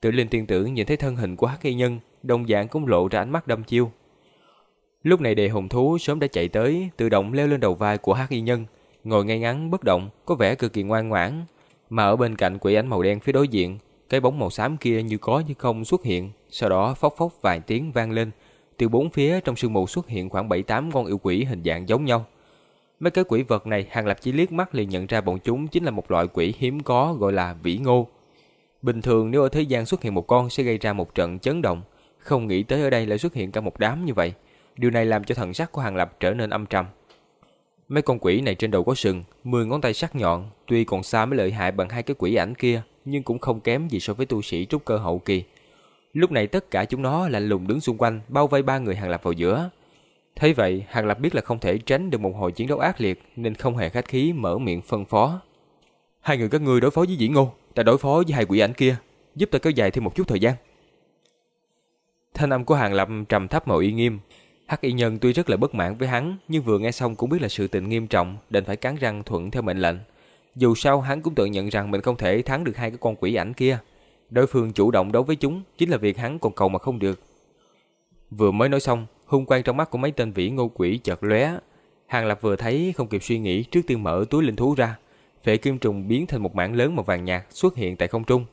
Tự Linh tiên tử nhìn thấy thân hình của Hắc Y Nhân, đồng dạng cũng lộ ra ánh mắt đâm chiêu, Lúc này đề hùng thú sớm đã chạy tới, tự động leo lên đầu vai của hắc y nhân, ngồi ngay ngắn bất động, có vẻ cực kỳ ngoan ngoãn. Mà ở bên cạnh quỷ ảnh màu đen phía đối diện, cái bóng màu xám kia như có như không xuất hiện, sau đó phốc phốc vài tiếng vang lên. Từ bốn phía trong sương mù xuất hiện khoảng 7-8 con yêu quỷ hình dạng giống nhau. Mấy cái quỷ vật này Hàng Lập chỉ liếc mắt liền nhận ra bọn chúng chính là một loại quỷ hiếm có gọi là vĩ ngô. Bình thường nếu ở thế gian xuất hiện một con sẽ gây ra một trận chấn động, không nghĩ tới ở đây lại xuất hiện cả một đám như vậy. Điều này làm cho thần sắc của Hàng Lập trở nên âm trầm. Mấy con quỷ này trên đầu có sừng, 10 ngón tay sắc nhọn, tuy còn xa mới lợi hại bằng hai cái quỷ ảnh kia, nhưng cũng không kém gì so với tu sĩ trúc cơ hậu kỳ. Lúc này tất cả chúng nó lạnh lùng đứng xung quanh, bao vây ba người Hàng Lập vào giữa. Thấy vậy, Hàng Lập biết là không thể tránh được một hồi chiến đấu ác liệt, nên không hề khách khí mở miệng phân phó. Hai người các ngươi đối phó với Dĩ Ngô, ta đối phó với hai quỷ ảnh kia, giúp ta kéo dài thêm một chút thời gian. Thanh âm của Hàng Lập trầm thấp mà uy nghiêm, Hắc y nhân tuy rất là bất mãn với hắn, nhưng vừa nghe xong cũng biết là sự tình nghiêm trọng, đành phải cắn răng thuận theo mệnh lệnh. Dù sao hắn cũng tự nhận rằng mình không thể thắng được hai cái con quỷ ảnh kia. Đối phương chủ động đấu với chúng chính là việc hắn còn cầu mà không được. Vừa mới nói xong, hung quang trong mắt của mấy tên vĩ ngô quỷ chợt lóe. Hàng Lập vừa thấy không kịp suy nghĩ trước tiên mở túi linh thú ra. Phệ kim trùng biến thành một mảng lớn màu vàng nhạt xuất hiện tại không trung.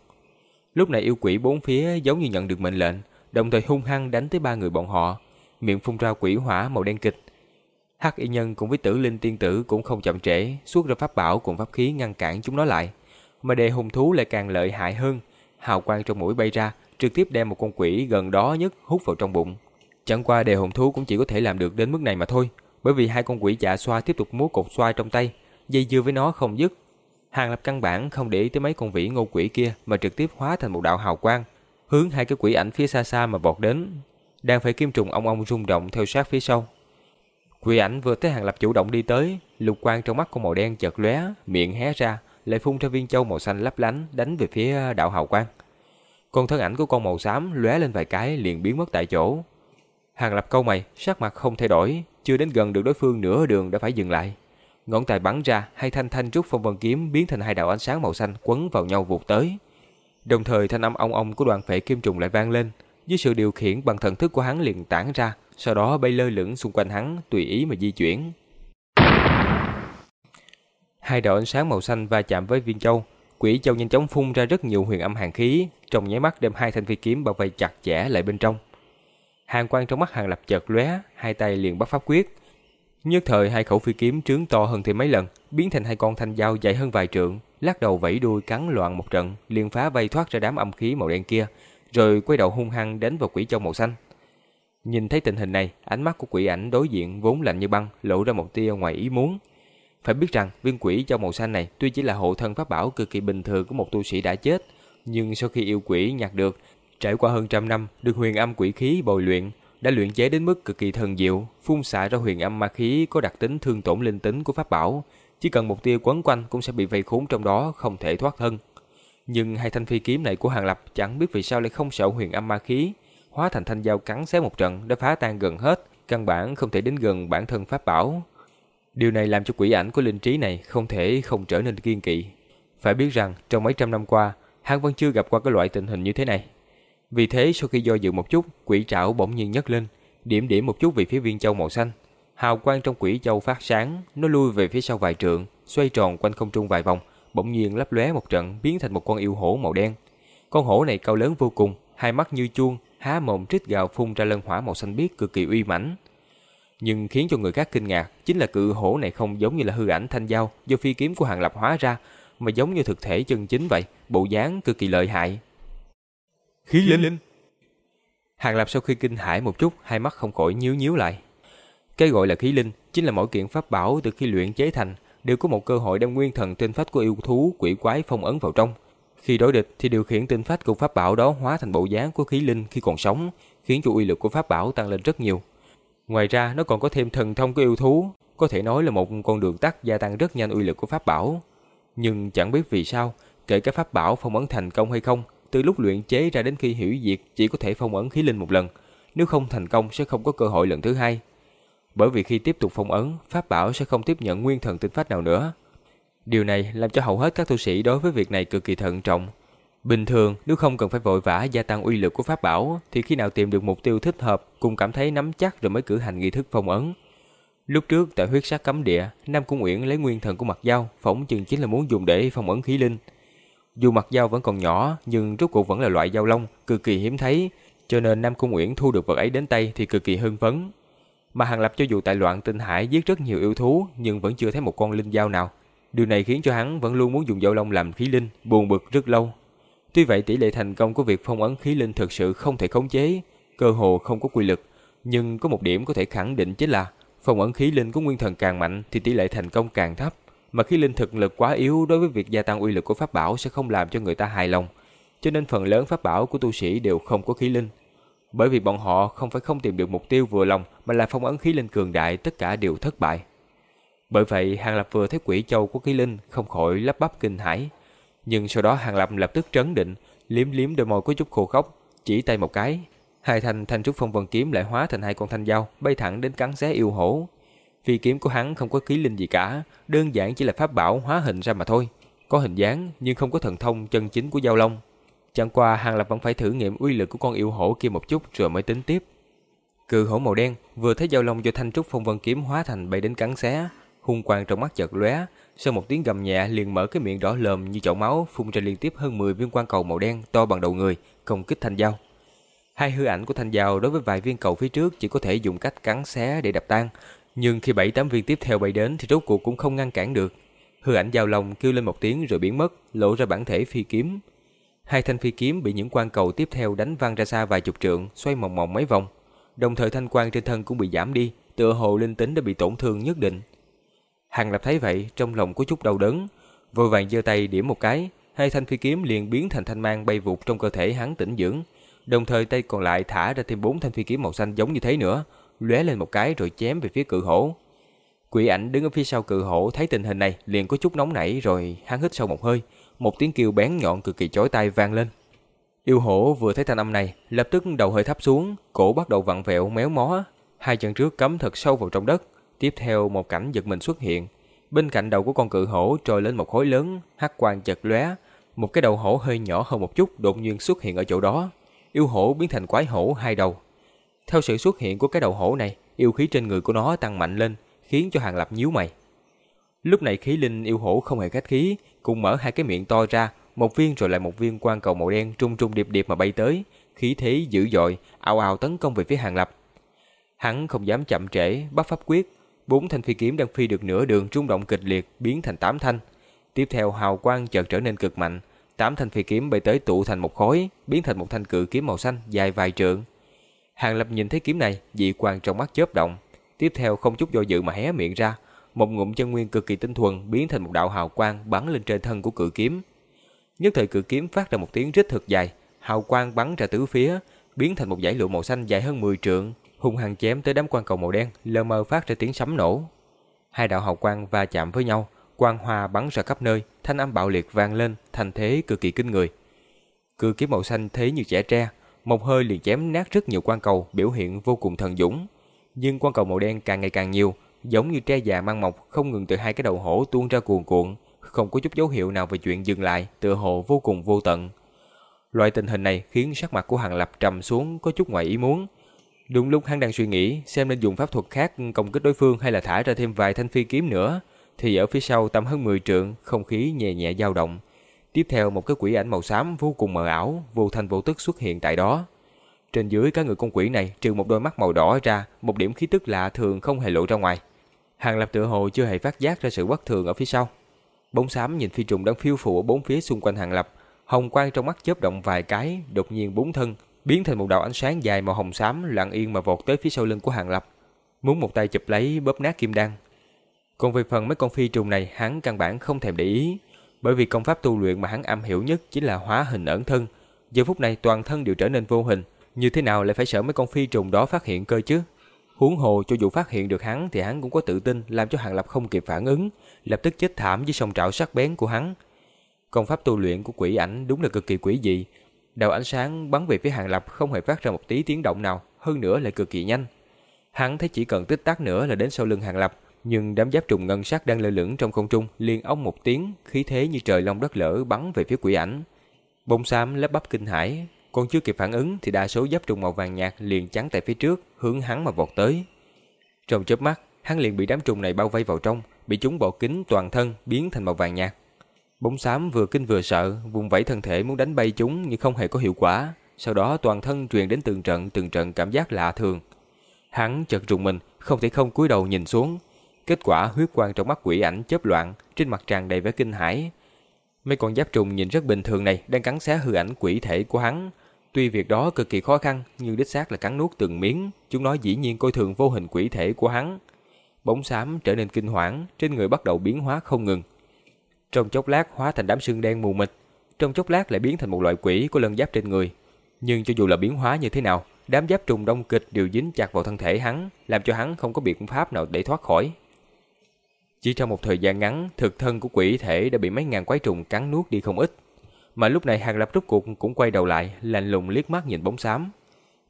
Lúc này yêu quỷ bốn phía giống như nhận được mệnh lệnh, đồng thời hung hăng đánh tới ba người bọn họ, miệng phun ra quỷ hỏa màu đen kịch. Hắc y nhân cùng với tử linh tiên tử cũng không chậm trễ, xuất ra pháp bảo cùng pháp khí ngăn cản chúng nó lại. Mà đề hung thú lại càng lợi hại hơn, hào quang trong mũi bay ra, trực tiếp đem một con quỷ gần đó nhất hút vào trong bụng. Chẳng qua đề hồn thú cũng chỉ có thể làm được đến mức này mà thôi, bởi vì hai con quỷ dạ xoa tiếp tục múa cột xoay trong tay, dây dưa với nó không dứt. Hàng Lập căn bản không để ý tới mấy con vĩ ngô quỷ kia mà trực tiếp hóa thành một đạo hào quang, hướng hai cái quỷ ảnh phía xa xa mà vọt đến. Đang phải kim trùng ong ong rung động theo sát phía sau. Quỷ ảnh vừa thấy Hàng Lập chủ động đi tới, lục quang trong mắt con màu đen chợt lóe, miệng hé ra, lại phun ra viên châu màu xanh lấp lánh đánh về phía à, đạo hào quang. Con thân ảnh của con màu xám lóe lên vài cái liền biến mất tại chỗ. Hàng Lập câu mày, sắc mặt không thay đổi, chưa đến gần được đối phương nửa đường đã phải dừng lại. Ngón tay bắn ra, hai thanh thanh trúc phong vân kiếm biến thành hai đạo ánh sáng màu xanh quấn vào nhau vụt tới. Đồng thời thanh âm ong ong của đoàn phệ kim trùng lại vang lên, dưới sự điều khiển bằng thần thức của hắn liền tản ra, sau đó bay lơ lửng xung quanh hắn, tùy ý mà di chuyển. Hai đạo ánh sáng màu xanh va chạm với viên châu, quỷ châu nhanh chóng phun ra rất nhiều huyền âm hàn khí, trong nháy mắt đem hai thanh phi kiếm bao vây chặt chẽ lại bên trong. Hàng quang trong mắt Hàng Lập chợt lóe, hai tay liền bắt pháp quyết. Nhất thời hai khẩu phi kiếm trướng to hơn thì mấy lần, biến thành hai con thanh dao dài hơn vài trượng, lắc đầu vẫy đuôi cắn loạn một trận, liền phá vây thoát ra đám âm khí màu đen kia, rồi quay đầu hung hăng đánh vào quỷ châu màu xanh. Nhìn thấy tình hình này, ánh mắt của quỷ ảnh đối diện vốn lạnh như băng, lộ ra một tia ngoài ý muốn. Phải biết rằng, viên quỷ châu màu xanh này tuy chỉ là hộ thân pháp bảo cực kỳ bình thường của một tu sĩ đã chết, nhưng sau khi yêu quỷ nhặt được, trải qua hơn trăm năm, được huyền âm quỷ khí bồi luyện, đã luyện chế đến mức cực kỳ thần diệu, phun xạ ra huyền âm ma khí có đặc tính thương tổn linh tính của pháp bảo, chỉ cần một tia quấn quanh cũng sẽ bị vây khốn trong đó, không thể thoát thân. Nhưng hai thanh phi kiếm này của Hàng Lập chẳng biết vì sao lại không sợ huyền âm ma khí, hóa thành thanh dao cắn xé một trận đã phá tan gần hết, căn bản không thể đến gần bản thân pháp bảo. Điều này làm cho quỷ ảnh của linh trí này không thể không trở nên kiên kỵ. Phải biết rằng trong mấy trăm năm qua, hắn vẫn chưa gặp qua cái loại tình hình như thế này. Vì thế sau khi do dự một chút, quỷ trảo bỗng nhiên nhấc lên, điểm điểm một chút về phía viên châu màu xanh. Hào quang trong quỷ châu phát sáng, nó lui về phía sau vài trượng, xoay tròn quanh không trung vài vòng, bỗng nhiên lấp lóe một trận biến thành một con yêu hổ màu đen. Con hổ này cao lớn vô cùng, hai mắt như chuông, há mồm trích gào phun ra lân hỏa màu xanh biếc cực kỳ uy mãnh. Nhưng khiến cho người khác kinh ngạc chính là cự hổ này không giống như là hư ảnh thanh dao do phi kiếm của Hàng Lập hóa ra, mà giống như thực thể chân chính vậy, bộ dáng cực kỳ lợi hại. Khí linh linh. Hàng Lập sau khi kinh hãi một chút, hai mắt không khỏi nhíu nhíu lại. Cái gọi là khí linh chính là mỗi kiện pháp bảo từ khi luyện chế thành đều có một cơ hội đem nguyên thần tinh phách của yêu thú quỷ quái phong ấn vào trong. Khi đối địch thì điều khiển tinh phách của pháp bảo đó hóa thành bộ dáng của khí linh khi còn sống, khiến cho uy lực của pháp bảo tăng lên rất nhiều. Ngoài ra nó còn có thêm thần thông của yêu thú, có thể nói là một con đường tắt gia tăng rất nhanh uy lực của pháp bảo. Nhưng chẳng biết vì sao, kể cả pháp bảo phong ấn thành công hay không, từ lúc luyện chế ra đến khi hủy diệt chỉ có thể phong ấn khí linh một lần, nếu không thành công sẽ không có cơ hội lần thứ hai. Bởi vì khi tiếp tục phong ấn, pháp bảo sẽ không tiếp nhận nguyên thần tinh phách nào nữa. Điều này làm cho hầu hết các tu sĩ đối với việc này cực kỳ thận trọng. Bình thường, nếu không cần phải vội vã gia tăng uy lực của pháp bảo, thì khi nào tìm được mục tiêu thích hợp, cùng cảm thấy nắm chắc rồi mới cử hành nghi thức phong ấn. Lúc trước tại huyết sát cấm địa, Nam Cung Uyển lấy nguyên thần của mặt dao, phỏng chừng chính là muốn dùng để phong ấn khí linh. Dù mặt dao vẫn còn nhỏ, nhưng rốt cuộc vẫn là loại dao long cực kỳ hiếm thấy, cho nên Nam Cung Uyển thu được vật ấy đến tay thì cực kỳ hưng phấn. Mà Hàng Lập cho dù tại loạn tinh hải giết rất nhiều yêu thú, nhưng vẫn chưa thấy một con linh dao nào. Điều này khiến cho hắn vẫn luôn muốn dùng dao long làm khí linh, buồn bực rất lâu. Tuy vậy tỷ lệ thành công của việc phong ấn khí linh thực sự không thể khống chế, cơ hồ không có quy lực, nhưng có một điểm có thể khẳng định chính là phong ấn khí linh của nguyên thần càng mạnh thì tỷ lệ thành công càng thấp, mà khí linh thực lực quá yếu đối với việc gia tăng uy lực của pháp bảo sẽ không làm cho người ta hài lòng. Cho nên phần lớn pháp bảo của tu sĩ đều không có khí linh. Bởi vì bọn họ không phải không tìm được mục tiêu vừa lòng mà là phong ấn khí linh cường đại tất cả đều thất bại. Bởi vậy Hàng Lập vừa thấy quỷ châu của khí linh không khỏi lắp bắp kinh hãi. Nhưng sau đó Hàng Lập lập tức trấn định, liếm liếm đôi môi có chút khô khốc, chỉ tay một cái. Hai thanh thanh trúc phong vân kiếm lại hóa thành hai con thanh dao bay thẳng đến cắn xé yêu hổ. vì kiếm của hắn không có khí linh gì cả, đơn giản chỉ là pháp bảo hóa hình ra mà thôi. Có hình dáng nhưng không có thần thông chân chính của dao long. Chẳng qua Hàng Lập vẫn phải thử nghiệm uy lực của con yêu hổ kia một chút rồi mới tính tiếp. Cự hổ màu đen vừa thấy dao long do thanh trúc phong vân kiếm hóa thành bay đến cắn xé, hung quang trong mắt chợt lóe, sau một tiếng gầm nhẹ liền mở cái miệng đỏ lồm như chậu máu phun ra liên tiếp hơn 10 viên quang cầu màu đen to bằng đầu người, công kích thanh dao. Hai hư ảnh của thanh dao đối với vài viên cầu phía trước chỉ có thể dùng cách cắn xé để đập tan, nhưng khi bảy tám viên tiếp theo bay đến thì rốt cuộc cũng không ngăn cản được. Hư ảnh dao long kêu lên một tiếng rồi biến mất, lộ ra bản thể phi kiếm. Hai thanh phi kiếm bị những quang cầu tiếp theo đánh văng ra xa vài chục trượng, xoay mòng mòng mấy vòng. Đồng thời thanh quang trên thân cũng bị giảm đi, tựa hồ linh tính đã bị tổn thương nhất định. Hàng Lập thấy vậy, trong lòng có chút đau đớn, vội vàng giơ tay điểm một cái, hai thanh phi kiếm liền biến thành thanh mang bay vụt trong cơ thể hắn tĩnh dưỡng. Đồng thời tay còn lại thả ra thêm bốn thanh phi kiếm màu xanh giống như thế nữa, lóe lên một cái rồi chém về phía cự hổ. Quỷ ảnh đứng ở phía sau cự hổ thấy tình hình này liền có chút nóng nảy rồi hắn hít sâu một hơi, một tiếng kêu bén nhọn cực kỳ chói tai vang lên. Yêu hổ vừa thấy thanh âm này, lập tức đầu hơi thấp xuống, cổ bắt đầu vặn vẹo méo mó, hai chân trước cắm thật sâu vào trong đất. Tiếp theo một cảnh giật mình xuất hiện, bên cạnh đầu của con cự hổ trồi lên một khối lớn, hắc quang chật lóe, một cái đầu hổ hơi nhỏ hơn một chút đột nhiên xuất hiện ở chỗ đó. Yêu hổ biến thành quái hổ hai đầu. Theo sự xuất hiện của cái đầu hổ này, yêu khí trên người của nó tăng mạnh lên, khiến cho Hàng Lập nhíu mày. Lúc này khí linh yêu hổ không hề khách khí, cùng mở hai cái miệng to ra, một viên rồi lại một viên quang cầu màu đen trung trung điệp điệp mà bay tới, khí thế dữ dội, ào ào tấn công về phía Hàng Lập. Hắn không dám chậm trễ, bắt pháp quyết, bốn thanh phi kiếm đang phi được nửa đường rung động kịch liệt biến thành tám thanh. Tiếp theo hào quang chợt trở nên cực mạnh, tám thanh phi kiếm bay tới tụ thành một khối, biến thành một thanh cự kiếm màu xanh dài vài trượng. Hàng Lập nhìn thấy kiếm này, dị quang trong mắt chớp động, tiếp theo không chút do dự mà hé miệng ra, một ngụm chân nguyên cực kỳ tinh thuần biến thành một đạo hào quang bắn lên trên thân của cự kiếm. Nhất thời cự kiếm phát ra một tiếng rít thật dài, hào quang bắn ra tứ phía, biến thành một dải lụa màu xanh dài hơn 10 trượng, hung hăng chém tới đám quang cầu màu đen, lờ mờ phát ra tiếng sấm nổ. Hai đạo hào quang va chạm với nhau, quang hoa bắn ra khắp nơi, thanh âm bạo liệt vang lên, thành thế cực kỳ kinh người. Cự kiếm màu xanh thế như trẻ tre, một hơi liền chém nát rất nhiều quang cầu, biểu hiện vô cùng thần dũng. Nhưng quang cầu màu đen càng ngày càng nhiều, giống như tre già mang mọc không ngừng từ hai cái đầu hổ tuôn ra cuồn cuộn, không có chút dấu hiệu nào về chuyện dừng lại, tựa hồ vô cùng vô tận. Loại tình hình này khiến sắc mặt của Hàng Lập trầm xuống có chút ngoài ý muốn. Đúng lúc hắn đang suy nghĩ xem nên dùng pháp thuật khác công kích đối phương hay là thả ra thêm vài thanh phi kiếm nữa, thì ở phía sau tầm hơn 10 trượng, không khí nhẹ nhẹ dao động. Tiếp theo một cái quỷ ảnh màu xám vô cùng mờ ảo, vô thanh vô tức xuất hiện tại đó. Trên dưới các người con quỷ này trừ một đôi mắt màu đỏ ra, một điểm khí tức lạ thường không hề lộ ra ngoài. Hàng Lập tựa hồ chưa hề phát giác ra sự bất thường ở phía sau. Bóng xám nhìn phi trùng đang phiêu phù ở bốn phía xung quanh Hàng Lập, hồng quang trong mắt chớp động vài cái, đột nhiên bốn thân biến thành một đạo ánh sáng dài màu hồng xám lặng yên mà vọt tới phía sau lưng của Hàng Lập, muốn một tay chụp lấy bóp nát kim đan. Còn về phần mấy con phi trùng này, hắn căn bản không thèm để ý, bởi vì công pháp tu luyện mà hắn am hiểu nhất chính là hóa hình ẩn thân. Giờ phút này toàn thân đều trở nên vô hình, như thế nào lại phải sợ mấy con phi trùng đó phát hiện cơ chứ? Huống hồ cho dù phát hiện được hắn thì hắn cũng có tự tin làm cho Hàng Lập không kịp phản ứng, lập tức chết thảm dưới sông trảo sắc bén của hắn. Công pháp tu luyện của quỷ ảnh đúng là cực kỳ quỷ dị. Đầu ánh sáng bắn về phía Hàng Lập không hề phát ra một tí tiếng động nào, hơn nữa lại cực kỳ nhanh. Hắn thấy chỉ cần tích tắc nữa là đến sau lưng Hàng Lập, nhưng đám giáp trùng ngân sắc đang lơ lửng trong không trung liền ống một tiếng, khí thế như trời long đất lở bắn về phía quỷ ảnh. Bông xám lấp bắp kinh hãi, còn chưa kịp phản ứng thì đa số giáp trùng màu vàng nhạt liền chắn tại phía trước, hướng hắn mà vọt tới. Trong chớp mắt, hắn liền bị đám trùng này bao vây vào trong, bị chúng bọ kính toàn thân biến thành màu vàng nhạt. Bóng xám vừa kinh vừa sợ, vùng vẫy thân thể muốn đánh bay chúng nhưng không hề có hiệu quả. Sau đó toàn thân truyền đến từng trận từng trận cảm giác lạ thường. Hắn chợt rùng mình, không thể không cúi đầu nhìn xuống. Kết quả huyết quang trong mắt quỷ ảnh chớp loạn, trên mặt tràn đầy vẻ kinh hãi. Mấy con giáp trùng nhìn rất bình thường này đang cắn xé hư ảnh quỷ thể của hắn, Tuy việc đó cực kỳ khó khăn, nhưng đích xác là cắn nuốt từng miếng, chúng nó dĩ nhiên coi thường vô hình quỷ thể của hắn. Bóng xám trở nên kinh hoảng, trên người bắt đầu biến hóa không ngừng. Trong chốc lát hóa thành đám sương đen mù mịt, trong chốc lát lại biến thành một loại quỷ có lân giáp trên người. Nhưng cho dù là biến hóa như thế nào, đám giáp trùng đông kịch đều dính chặt vào thân thể hắn, làm cho hắn không có biện pháp nào để thoát khỏi. Chỉ trong một thời gian ngắn, thực thân của quỷ thể đã bị mấy ngàn quái trùng cắn nuốt đi không ít. Mà lúc này Hàng Lập rút cuộc cũng quay đầu lại, lạnh lùng liếc mắt nhìn bóng xám.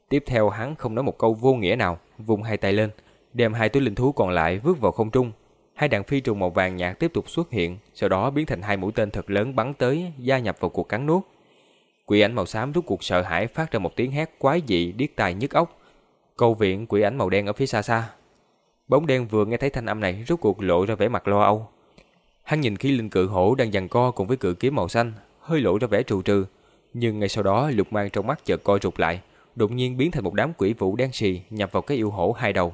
Tiếp theo hắn không nói một câu vô nghĩa nào, vùng hai tay lên, đem hai túi linh thú còn lại vứt vào không trung. Hai đàn phi trùng màu vàng nhạt tiếp tục xuất hiện, sau đó biến thành hai mũi tên thật lớn bắn tới, gia nhập vào cuộc cắn nuốt. Quỷ ảnh màu xám rút cuộc sợ hãi phát ra một tiếng hét quái dị điếc tai nhức óc. Câu viện quỷ ảnh màu đen ở phía xa xa. Bóng đen vừa nghe thấy thanh âm này rút cuộc lộ ra vẻ mặt lo âu. Hắn nhìn khí linh cự hổ đang giằng co cùng với cự kiếm màu xanh, hơi lộ ra vẻ trù trừ, nhưng ngay sau đó lục mang trong mắt chợt co rụt lại, đột nhiên biến thành một đám quỷ vũ đen xì nhập vào cái yêu hổ hai đầu.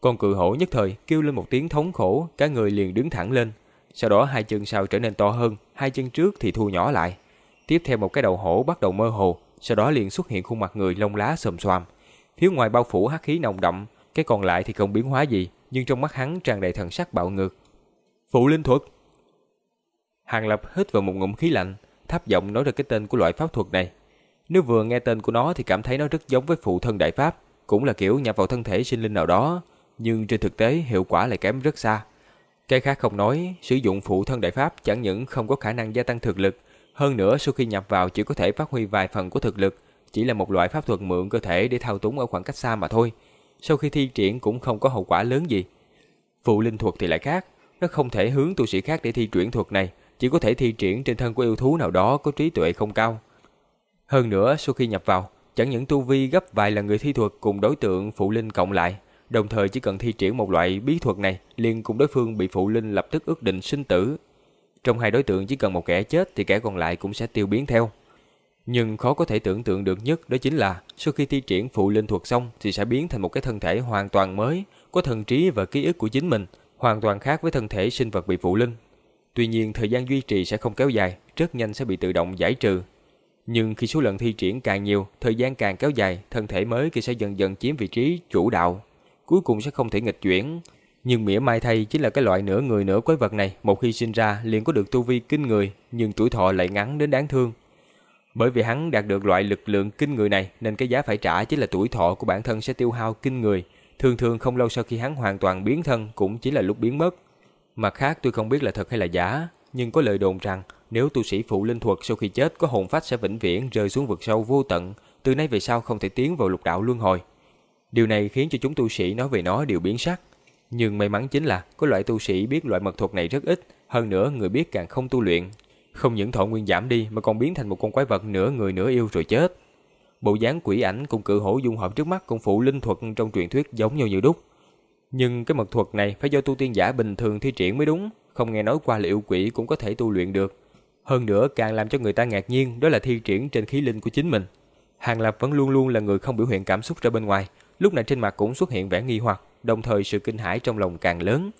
Con cự hổ nhất thời kêu lên một tiếng thống khổ, cả người liền đứng thẳng lên. Sau đó hai chân sau trở nên to hơn, hai chân trước thì thu nhỏ lại. Tiếp theo một cái đầu hổ bắt đầu mơ hồ, sau đó liền xuất hiện khuôn mặt người lông lá xồm xoàm. Phía ngoài bao phủ hắc khí nồng đậm, cái còn lại thì không biến hóa gì, nhưng trong mắt hắn tràn đầy thần sắc bạo ngược. Phụ linh thuật. Hàng Lập hít vào một ngụm khí lạnh, thấp giọng nói ra cái tên của loại pháp thuật này. Nếu vừa nghe tên của nó thì cảm thấy nó rất giống với phụ thân đại pháp, cũng là kiểu nhập vào thân thể sinh linh nào đó, nhưng trên thực tế hiệu quả lại kém rất xa. Cái khác không nói, sử dụng phụ thân đại pháp chẳng những không có khả năng gia tăng thực lực, hơn nữa sau khi nhập vào chỉ có thể phát huy vài phần của thực lực, chỉ là một loại pháp thuật mượn cơ thể để thao túng ở khoảng cách xa mà thôi. Sau khi thi triển cũng không có hậu quả lớn gì. Phụ linh thuật thì lại khác, nó không thể hướng tu sĩ khác để thi triển thuật này, chỉ có thể thi triển trên thân của yêu thú nào đó có trí tuệ không cao. Hơn nữa, sau khi nhập vào, chẳng những tu vi gấp vài lần người thi thuật cùng đối tượng phụ linh cộng lại, đồng thời chỉ cần thi triển một loại bí thuật này, liền cùng đối phương bị phụ linh lập tức ước định sinh tử. Trong hai đối tượng chỉ cần một kẻ chết thì kẻ còn lại cũng sẽ tiêu biến theo. Nhưng khó có thể tưởng tượng được nhất đó chính là sau khi thi triển phụ linh thuật xong thì sẽ biến thành một cái thân thể hoàn toàn mới, có thần trí và ký ức của chính mình, hoàn toàn khác với thân thể sinh vật bị phụ linh. Tuy nhiên thời gian duy trì sẽ không kéo dài, rất nhanh sẽ bị tự động giải trừ. Nhưng khi số lần thi triển càng nhiều, thời gian càng kéo dài, thân thể mới kia sẽ dần dần chiếm vị trí chủ đạo, cuối cùng sẽ không thể nghịch chuyển. Nhưng mỉa mai thay chính là cái loại nửa người nửa quái vật này, một khi sinh ra liền có được tu vi kinh người, nhưng tuổi thọ lại ngắn đến đáng thương. Bởi vì hắn đạt được loại lực lượng kinh người này nên cái giá phải trả chính là tuổi thọ của bản thân sẽ tiêu hao kinh người, thường thường không lâu sau khi hắn hoàn toàn biến thân cũng chỉ là lúc biến mất. Mặt khác tôi không biết là thật hay là giả, nhưng có lời đồn rằng nếu tu sĩ phụ linh thuật sau khi chết có hồn phách sẽ vĩnh viễn rơi xuống vực sâu vô tận, từ nay về sau không thể tiến vào lục đạo luân hồi. Điều này khiến cho chúng tu sĩ nói về nó đều biến sắc. Nhưng may mắn chính là có loại tu sĩ biết loại mật thuật này rất ít, hơn nữa người biết càng không tu luyện. Không những thọ nguyên giảm đi mà còn biến thành một con quái vật nửa người nửa yêu rồi chết. Bộ dáng quỷ ảnh cùng cự hổ dung hợp trước mắt cùng phụ linh thuật trong truyền thuyết giống nhau như đúc. Nhưng cái mật thuật này phải do tu tiên giả bình thường thi triển mới đúng, không nghe nói qua là yêu quỷ cũng có thể tu luyện được. Hơn nữa càng làm cho người ta ngạc nhiên đó là thi triển trên khí linh của chính mình. Hàng Lập vẫn luôn luôn là người không biểu hiện cảm xúc ra bên ngoài, lúc này trên mặt cũng xuất hiện vẻ nghi hoặc, đồng thời sự kinh hãi trong lòng càng lớn.